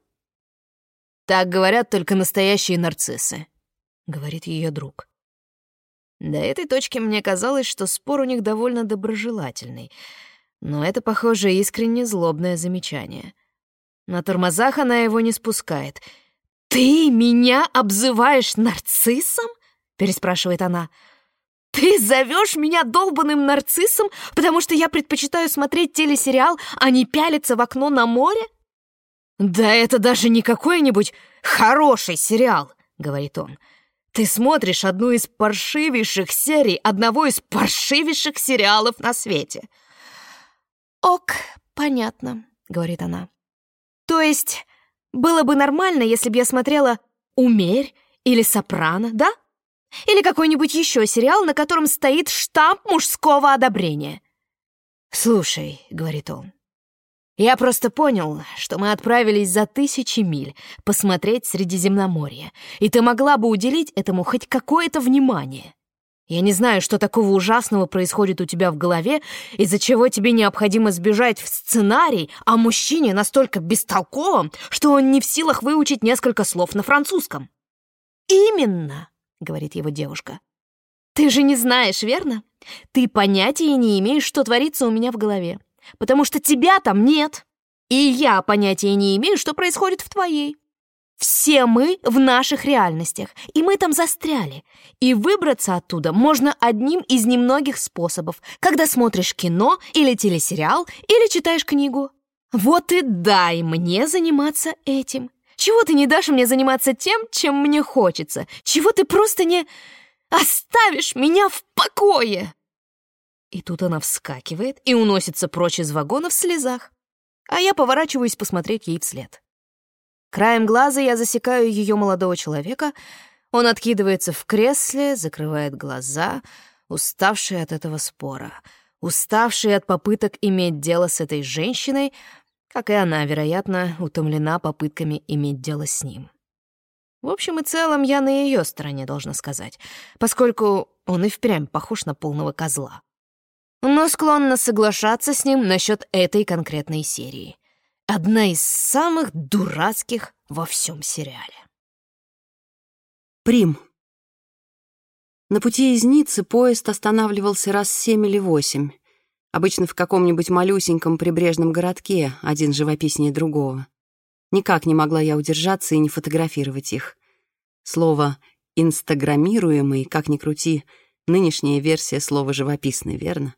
Так говорят только настоящие нарциссы, говорит ее друг. До этой точки мне казалось, что спор у них довольно доброжелательный. Но это, похоже, искренне злобное замечание. На тормозах она его не спускает. «Ты меня обзываешь нарциссом?» — переспрашивает она. «Ты зовешь меня долбанным нарциссом, потому что я предпочитаю смотреть телесериал, а не пялиться в окно на море?» «Да это даже не какой-нибудь хороший сериал», — говорит он. «Ты смотришь одну из паршивейших серий одного из паршивейших сериалов на свете». «Ок, понятно», — говорит она. «То есть было бы нормально, если бы я смотрела «Умерь» или «Сопрано», да?» Или какой-нибудь еще сериал, на котором стоит штамп мужского одобрения. «Слушай», — говорит он, — «я просто понял, что мы отправились за тысячи миль посмотреть Средиземноморье, и ты могла бы уделить этому хоть какое-то внимание. Я не знаю, что такого ужасного происходит у тебя в голове, из-за чего тебе необходимо сбежать в сценарий, а мужчине настолько бестолковым, что он не в силах выучить несколько слов на французском». «Именно!» говорит его девушка. «Ты же не знаешь, верно? Ты понятия не имеешь, что творится у меня в голове, потому что тебя там нет, и я понятия не имею, что происходит в твоей. Все мы в наших реальностях, и мы там застряли. И выбраться оттуда можно одним из немногих способов, когда смотришь кино или телесериал, или читаешь книгу. Вот и дай мне заниматься этим. Чего ты не дашь мне заниматься тем, чем мне хочется? Чего ты просто не оставишь меня в покое?» И тут она вскакивает и уносится прочь из вагона в слезах, а я поворачиваюсь посмотреть ей вслед. Краем глаза я засекаю ее молодого человека, он откидывается в кресле, закрывает глаза, уставший от этого спора, уставший от попыток иметь дело с этой женщиной — как и она, вероятно, утомлена попытками иметь дело с ним. В общем и целом, я на ее стороне, должна сказать, поскольку он и впрямь похож на полного козла. Но склонна соглашаться с ним насчет этой конкретной серии. Одна из самых дурацких во всем сериале. Прим. На пути из Ниццы поезд останавливался раз семь или восемь. Обычно в каком-нибудь малюсеньком прибрежном городке, один живописнее другого. Никак не могла я удержаться и не фотографировать их. Слово «инстаграмируемый», как ни крути, нынешняя версия слова «живописный», верно?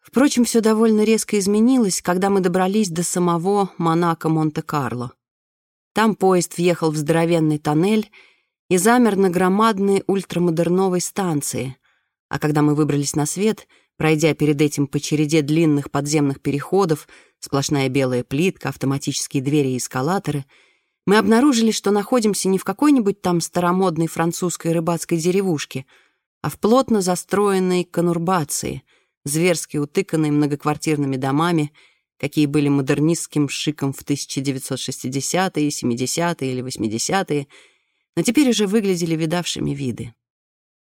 Впрочем, все довольно резко изменилось, когда мы добрались до самого Монако-Монте-Карло. Там поезд въехал в здоровенный тоннель и замер на громадной ультрамодерновой станции, а когда мы выбрались на свет — Пройдя перед этим по череде длинных подземных переходов, сплошная белая плитка, автоматические двери и эскалаторы, мы обнаружили, что находимся не в какой-нибудь там старомодной французской рыбацкой деревушке, а в плотно застроенной конурбации, зверски утыканной многоквартирными домами, какие были модернистским шиком в 1960-е, 70-е или 80-е, но теперь уже выглядели видавшими виды.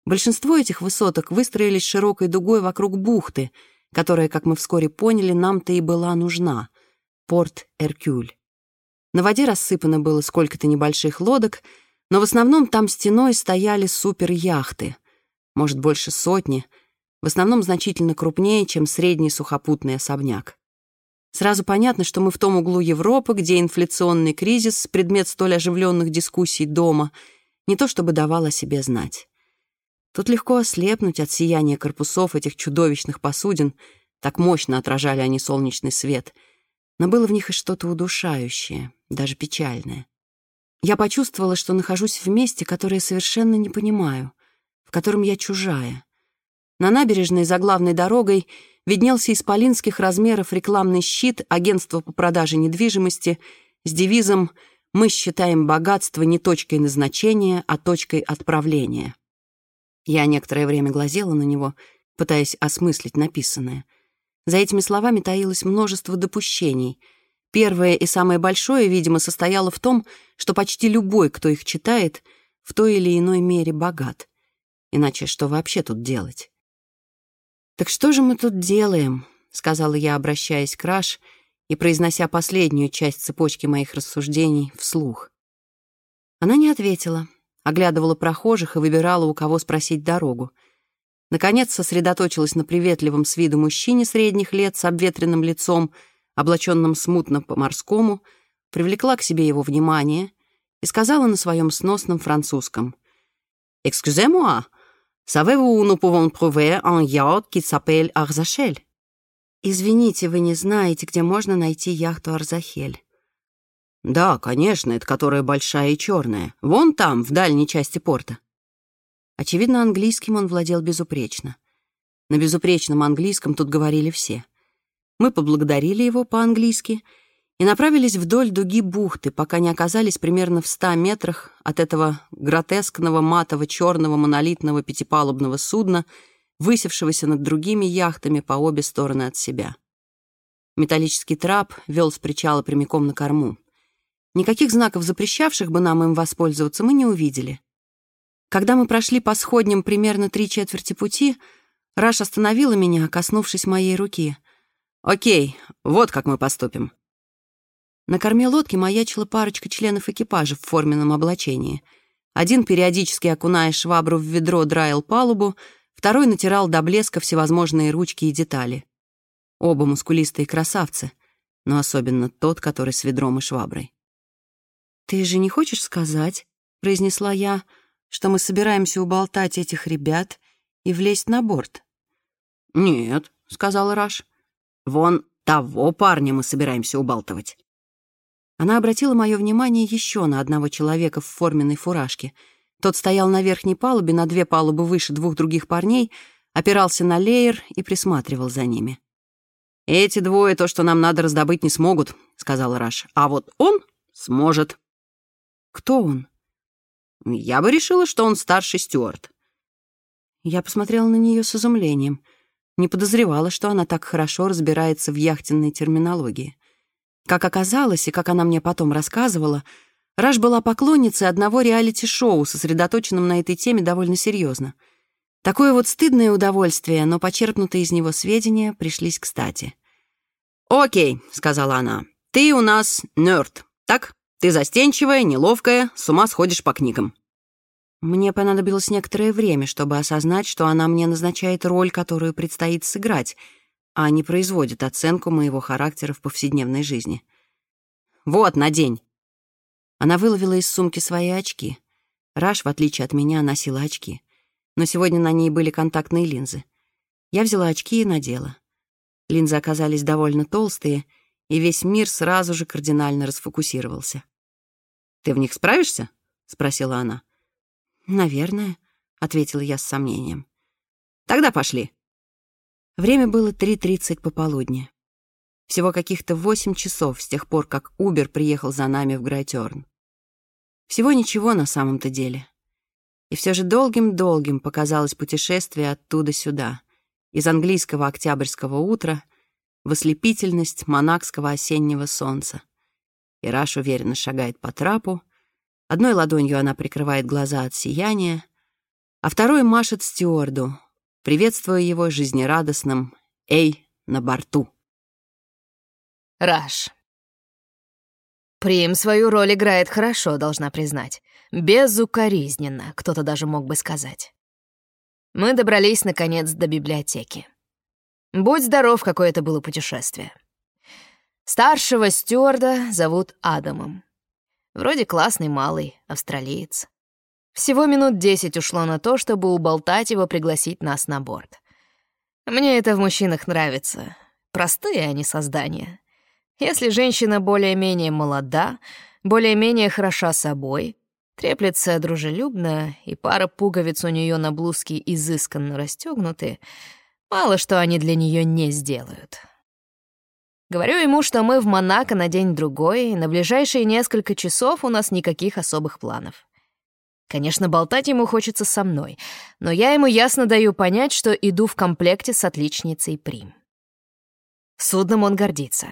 Большинство этих высоток выстроились широкой дугой вокруг бухты, которая, как мы вскоре поняли, нам-то и была нужна — порт Эркюль. На воде рассыпано было сколько-то небольших лодок, но в основном там стеной стояли супер-яхты, может, больше сотни, в основном значительно крупнее, чем средний сухопутный особняк. Сразу понятно, что мы в том углу Европы, где инфляционный кризис, предмет столь оживленных дискуссий дома, не то чтобы давал о себе знать. Тут легко ослепнуть от сияния корпусов этих чудовищных посудин, так мощно отражали они солнечный свет, но было в них и что-то удушающее, даже печальное. Я почувствовала, что нахожусь в месте, которое совершенно не понимаю, в котором я чужая. На набережной за главной дорогой виднелся исполинских размеров рекламный щит агентства по продаже недвижимости с девизом «Мы считаем богатство не точкой назначения, а точкой отправления». Я некоторое время глазела на него, пытаясь осмыслить написанное. За этими словами таилось множество допущений. Первое и самое большое, видимо, состояло в том, что почти любой, кто их читает, в той или иной мере богат. Иначе что вообще тут делать? «Так что же мы тут делаем?» — сказала я, обращаясь к Раш и произнося последнюю часть цепочки моих рассуждений вслух. Она не ответила, оглядывала прохожих и выбирала, у кого спросить дорогу. Наконец сосредоточилась на приветливом с виду мужчине средних лет с обветренным лицом, облаченном смутно по-морскому, привлекла к себе его внимание и сказала на своем сносном французском. «Excusez-moi, savez-vous nous pouvons trouver un yacht qui s'appelle Arzachel?» «Извините, вы не знаете, где можно найти яхту Арзахель». «Да, конечно, это которая большая и черная. Вон там, в дальней части порта». Очевидно, английским он владел безупречно. На безупречном английском тут говорили все. Мы поблагодарили его по-английски и направились вдоль дуги бухты, пока не оказались примерно в ста метрах от этого гротескного матово-черного монолитного пятипалубного судна, высевшегося над другими яхтами по обе стороны от себя. Металлический трап вел с причала прямиком на корму. Никаких знаков, запрещавших бы нам им воспользоваться, мы не увидели. Когда мы прошли по сходням примерно три четверти пути, Раш остановила меня, коснувшись моей руки. «Окей, вот как мы поступим». На корме лодки маячила парочка членов экипажа в форменном облачении. Один, периодически окуная швабру в ведро, драил палубу, второй натирал до блеска всевозможные ручки и детали. Оба мускулистые красавцы, но особенно тот, который с ведром и шваброй. «Ты же не хочешь сказать, — произнесла я, — что мы собираемся уболтать этих ребят и влезть на борт?» «Нет», — сказал Раш. «Вон того парня мы собираемся убалтывать». Она обратила мое внимание еще на одного человека в форменной фуражке. Тот стоял на верхней палубе, на две палубы выше двух других парней, опирался на леер и присматривал за ними. «Эти двое то, что нам надо раздобыть, не смогут», — сказал Раш. «А вот он сможет». Кто он? Я бы решила, что он старший стюарт. Я посмотрела на нее с изумлением. Не подозревала, что она так хорошо разбирается в яхтенной терминологии. Как оказалось, и как она мне потом рассказывала, Раш была поклонницей одного реалити-шоу, сосредоточенным на этой теме довольно серьезно. Такое вот стыдное удовольствие, но почерпнутые из него сведения пришлись кстати. «Окей», — сказала она, — «ты у нас нерд, так?» Ты застенчивая, неловкая, с ума сходишь по книгам». Мне понадобилось некоторое время, чтобы осознать, что она мне назначает роль, которую предстоит сыграть, а не производит оценку моего характера в повседневной жизни. «Вот, надень!» Она выловила из сумки свои очки. Раш, в отличие от меня, носила очки. Но сегодня на ней были контактные линзы. Я взяла очки и надела. Линзы оказались довольно толстые — и весь мир сразу же кардинально расфокусировался. «Ты в них справишься?» — спросила она. «Наверное», — ответила я с сомнением. «Тогда пошли». Время было 3.30 пополудни. Всего каких-то восемь часов с тех пор, как Убер приехал за нами в Грайтерн. Всего ничего на самом-то деле. И все же долгим-долгим показалось путешествие оттуда сюда, из английского октябрьского утра — в ослепительность монакского осеннего солнца. Ираш уверенно шагает по трапу, одной ладонью она прикрывает глаза от сияния, а второй машет стюарду, приветствуя его жизнерадостным «Эй, на борту!». Раш. Прим свою роль играет хорошо, должна признать. Безукоризненно, кто-то даже мог бы сказать. Мы добрались, наконец, до библиотеки. Будь здоров, какое это было путешествие. Старшего стюарда зовут Адамом. Вроде классный малый, австралиец. Всего минут десять ушло на то, чтобы уболтать его пригласить нас на борт. Мне это в мужчинах нравится. Простые они создания. Если женщина более-менее молода, более-менее хороша собой, треплется дружелюбно, и пара пуговиц у нее на блузке изысканно расстегнуты, мало что они для нее не сделают. Говорю ему, что мы в Монако на день-другой, и на ближайшие несколько часов у нас никаких особых планов. Конечно, болтать ему хочется со мной, но я ему ясно даю понять, что иду в комплекте с отличницей Прим. Судном он гордится.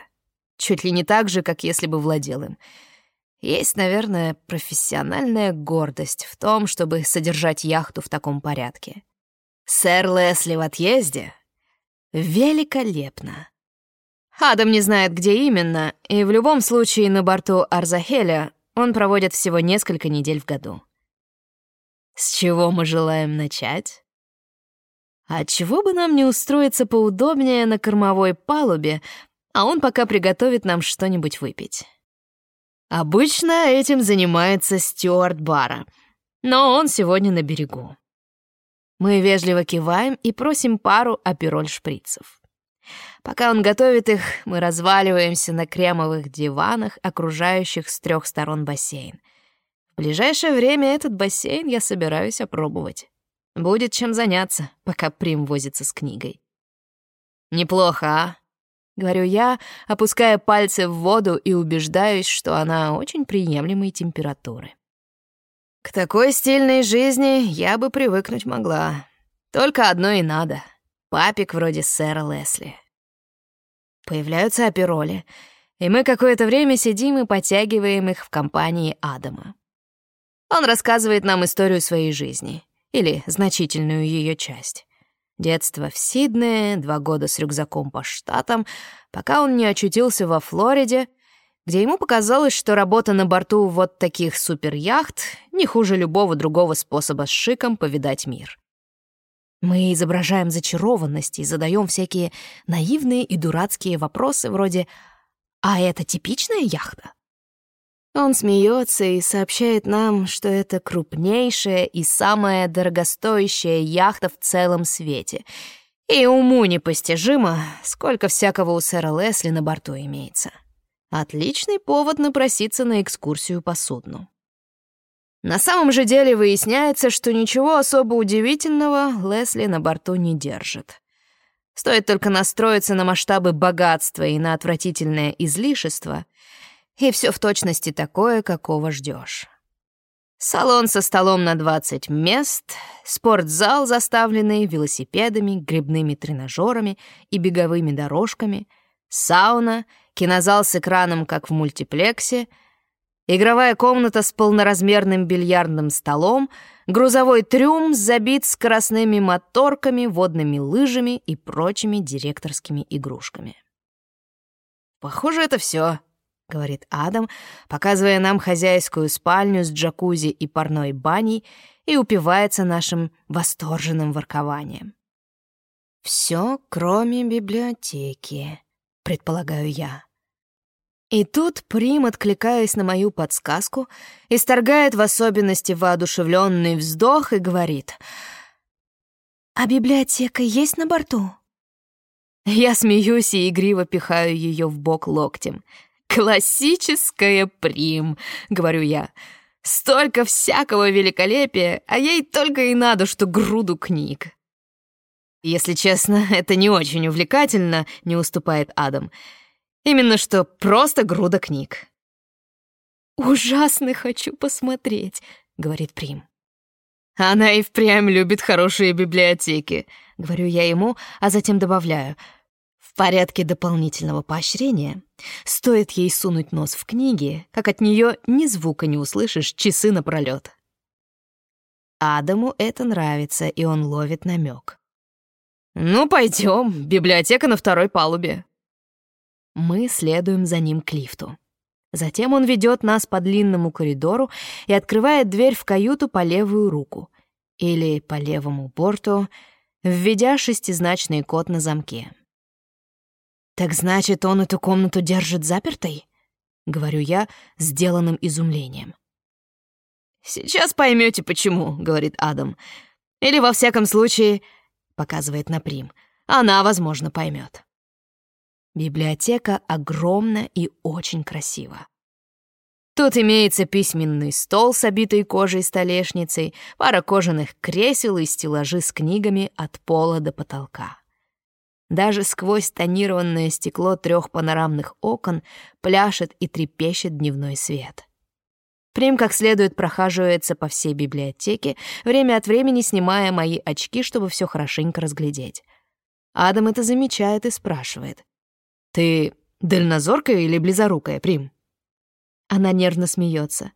Чуть ли не так же, как если бы владел им. Есть, наверное, профессиональная гордость в том, чтобы содержать яхту в таком порядке. Сэр Лесли в отъезде? Великолепно. Адам не знает, где именно, и в любом случае на борту Арзахеля он проводит всего несколько недель в году. С чего мы желаем начать? А чего бы нам не устроиться поудобнее на кормовой палубе, а он пока приготовит нам что-нибудь выпить. Обычно этим занимается стюарт бара, но он сегодня на берегу. Мы вежливо киваем и просим пару апероль-шприцев. Пока он готовит их, мы разваливаемся на кремовых диванах, окружающих с трех сторон бассейн — в ближайшее время этот бассейн я собираюсь опробовать. Будет чем заняться, пока Прим возится с книгой. «Неплохо, а?» — говорю я, опуская пальцы в воду и убеждаюсь, что она очень приемлемой температуры. К такой стильной жизни я бы привыкнуть могла. Только одно и надо. Папик вроде сэра Лесли. Появляются апероли, и мы какое-то время сидим и подтягиваем их в компании Адама. Он рассказывает нам историю своей жизни, или значительную ее часть. Детство в Сиднее, два года с рюкзаком по штатам, пока он не очутился во Флориде, где ему показалось, что работа на борту вот таких суперяхт не хуже любого другого способа с шиком повидать мир. Мы изображаем зачарованность и задаем всякие наивные и дурацкие вопросы вроде «А это типичная яхта?» Он смеется и сообщает нам, что это крупнейшая и самая дорогостоящая яхта в целом свете. И уму непостижимо, сколько всякого у сэра Лесли на борту имеется. Отличный повод напроситься на экскурсию по судну. На самом же деле выясняется, что ничего особо удивительного Лесли на борту не держит. Стоит только настроиться на масштабы богатства и на отвратительное излишество, и все в точности такое, какого ждешь. Салон со столом на 20 мест, спортзал, заставленный велосипедами, грибными тренажерами и беговыми дорожками, сауна, кинозал с экраном, как в мультиплексе, игровая комната с полноразмерным бильярдным столом, грузовой трюм забит скоростными моторками, водными лыжами и прочими директорскими игрушками. Похоже, это все, — говорит Адам, показывая нам хозяйскую спальню с джакузи и парной баней и упивается нашим восторженным воркованием. «Все, кроме библиотеки», — предполагаю я. И тут Прим, откликаясь на мою подсказку, исторгает в особенности воодушевленный вздох и говорит «А библиотека есть на борту?» Я смеюсь и игриво пихаю ее в бок локтем — «Классическая прим», — говорю я. «Столько всякого великолепия, а ей только и надо, что груду книг». Если честно, это не очень увлекательно, не уступает Адам. Именно что просто груда книг. «Ужасно хочу посмотреть», — говорит Прим. «Она и впрямь любит хорошие библиотеки», — говорю я ему, а затем добавляю — в порядке дополнительного поощрения стоит ей сунуть нос в книги, как от нее ни звука не услышишь часы напролёт. Адаму это нравится, и он ловит намек. «Ну, пойдем, библиотека на второй палубе». Мы следуем за ним к лифту. Затем он ведет нас по длинному коридору и открывает дверь в каюту по левую руку или по левому борту, введя шестизначный код на замке. «Так значит, он эту комнату держит запертой?» — говорю я, сделанным изумлением. «Сейчас поймете, почему», — говорит Адам. «Или, во всяком случае, — показывает на Прим, — она, возможно, поймет. Библиотека огромна и очень красива. Тут имеется письменный стол с обитой кожей столешницей, пара кожаных кресел и стеллажи с книгами от пола до потолка. Даже сквозь тонированное стекло трех панорамных окон пляшет и трепещет дневной свет. Прим как следует прохаживается по всей библиотеке, время от времени снимая мои очки, чтобы все хорошенько разглядеть. Адам это замечает и спрашивает. «Ты дальнозоркая или близорукая, Прим?» Она нервно смеется.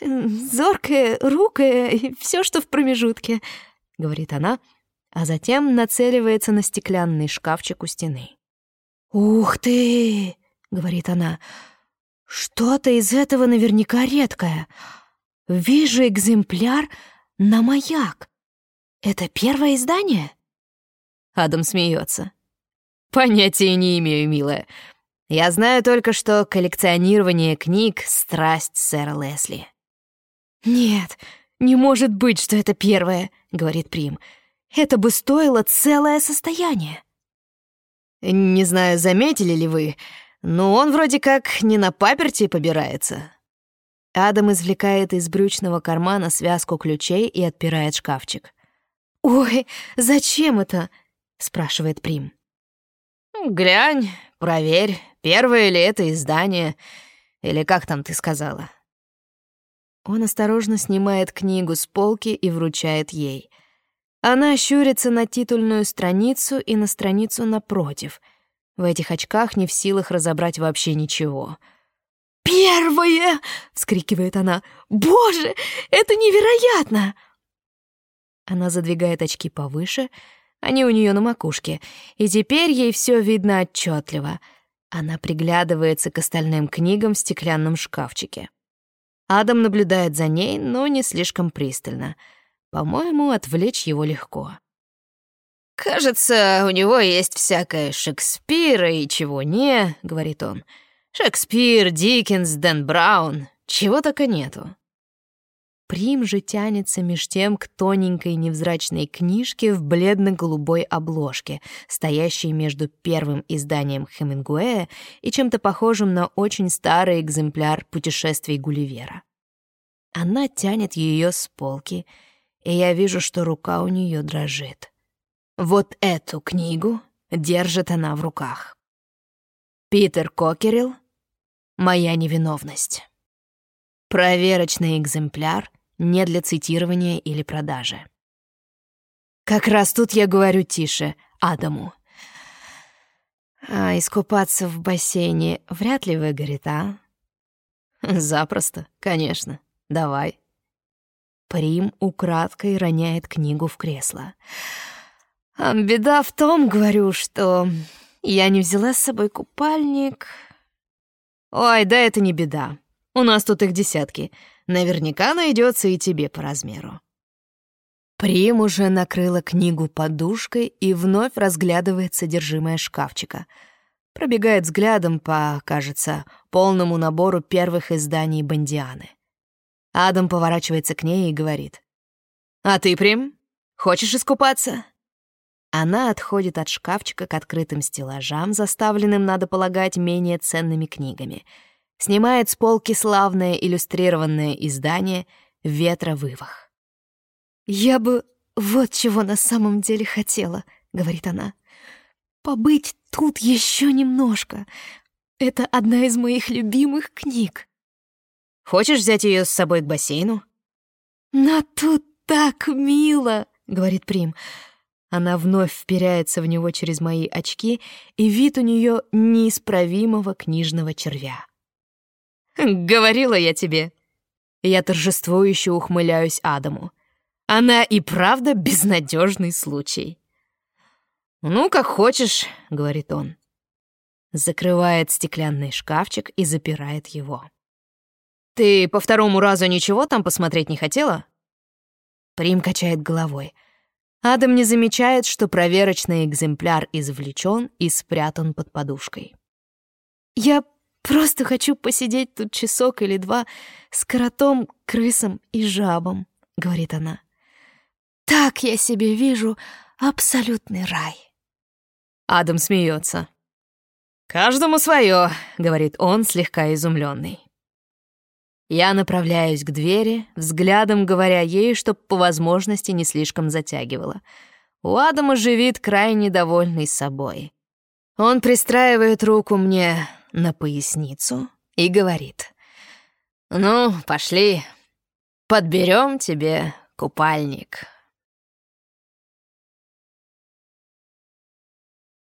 «Зоркая, рукая и все, что в промежутке», — говорит она, — а затем нацеливается на стеклянный шкафчик у стены. «Ух ты!» — говорит она. «Что-то из этого наверняка редкое. Вижу экземпляр на маяк. Это первое издание?» Адам смеется. «Понятия не имею, милая. Я знаю только, что коллекционирование книг — страсть сэра Лесли». «Нет, не может быть, что это первое», — говорит Прим. Это бы стоило целое состояние. Не знаю, заметили ли вы, но он вроде как не на паперти побирается. Адам извлекает из брючного кармана связку ключей и отпирает шкафчик. «Ой, зачем это?» — спрашивает Прим. «Глянь, проверь, первое ли это издание, или как там ты сказала?» Он осторожно снимает книгу с полки и вручает ей — она щурится на титульную страницу и на страницу напротив. В этих очках не в силах разобрать вообще ничего. «Первое!» — вскрикивает она. «Боже, это невероятно!» Она задвигает очки повыше, они у нее на макушке, и теперь ей все видно отчетливо. Она приглядывается к остальным книгам в стеклянном шкафчике. Адам наблюдает за ней, но не слишком пристально — по-моему, отвлечь его легко. «Кажется, у него есть всякое Шекспира и чего не», — говорит он. «Шекспир, Диккенс, Дэн Браун. Чего только нету». Прим же тянется меж тем к тоненькой невзрачной книжке в бледно-голубой обложке, стоящей между первым изданием Хемингуэя и чем-то похожим на очень старый экземпляр «Путешествий Гулливера». Она тянет ее с полки — и я вижу, что рука у нее дрожит. Вот эту книгу держит она в руках. Питер Кокерилл «Моя невиновность». Проверочный экземпляр не для цитирования или продажи. Как раз тут я говорю тише Адаму. А искупаться в бассейне вряд ли выгорит, а? Запросто, конечно. Давай. Прим украдкой роняет книгу в кресло. «Беда в том, — говорю, — что я не взяла с собой купальник». «Ой, да это не беда. У нас тут их десятки. Наверняка найдется и тебе по размеру». Прим уже накрыла книгу подушкой и вновь разглядывает содержимое шкафчика. Пробегает взглядом по, кажется, полному набору первых изданий Бандианы. Адам поворачивается к ней и говорит. «А ты, Прим, хочешь искупаться?» Она отходит от шкафчика к открытым стеллажам, заставленным, надо полагать, менее ценными книгами. Снимает с полки славное иллюстрированное издание «Ветра вывах». «Я бы вот чего на самом деле хотела», — говорит она. «Побыть тут еще немножко. Это одна из моих любимых книг». Хочешь взять ее с собой к бассейну?» «Но тут так мило!» — говорит Прим. Она вновь вперяется в него через мои очки, и вид у нее неисправимого книжного червя. «Говорила я тебе!» Я торжествующе ухмыляюсь Адаму. Она и правда безнадежный случай. «Ну, как хочешь», — говорит он. Закрывает стеклянный шкафчик и запирает его. «Ты по второму разу ничего там посмотреть не хотела?» Прим качает головой. Адам не замечает, что проверочный экземпляр извлечен и спрятан под подушкой. «Я просто хочу посидеть тут часок или два с кротом, крысом и жабом», — говорит она. «Так я себе вижу абсолютный рай». Адам смеется. «Каждому свое», — говорит он, слегка изумленный. Я направляюсь к двери, взглядом говоря ей, чтоб по возможности не слишком затягивала. У Адама же вид крайне довольный собой. Он пристраивает руку мне на поясницу и говорит. «Ну, пошли, подберем тебе купальник».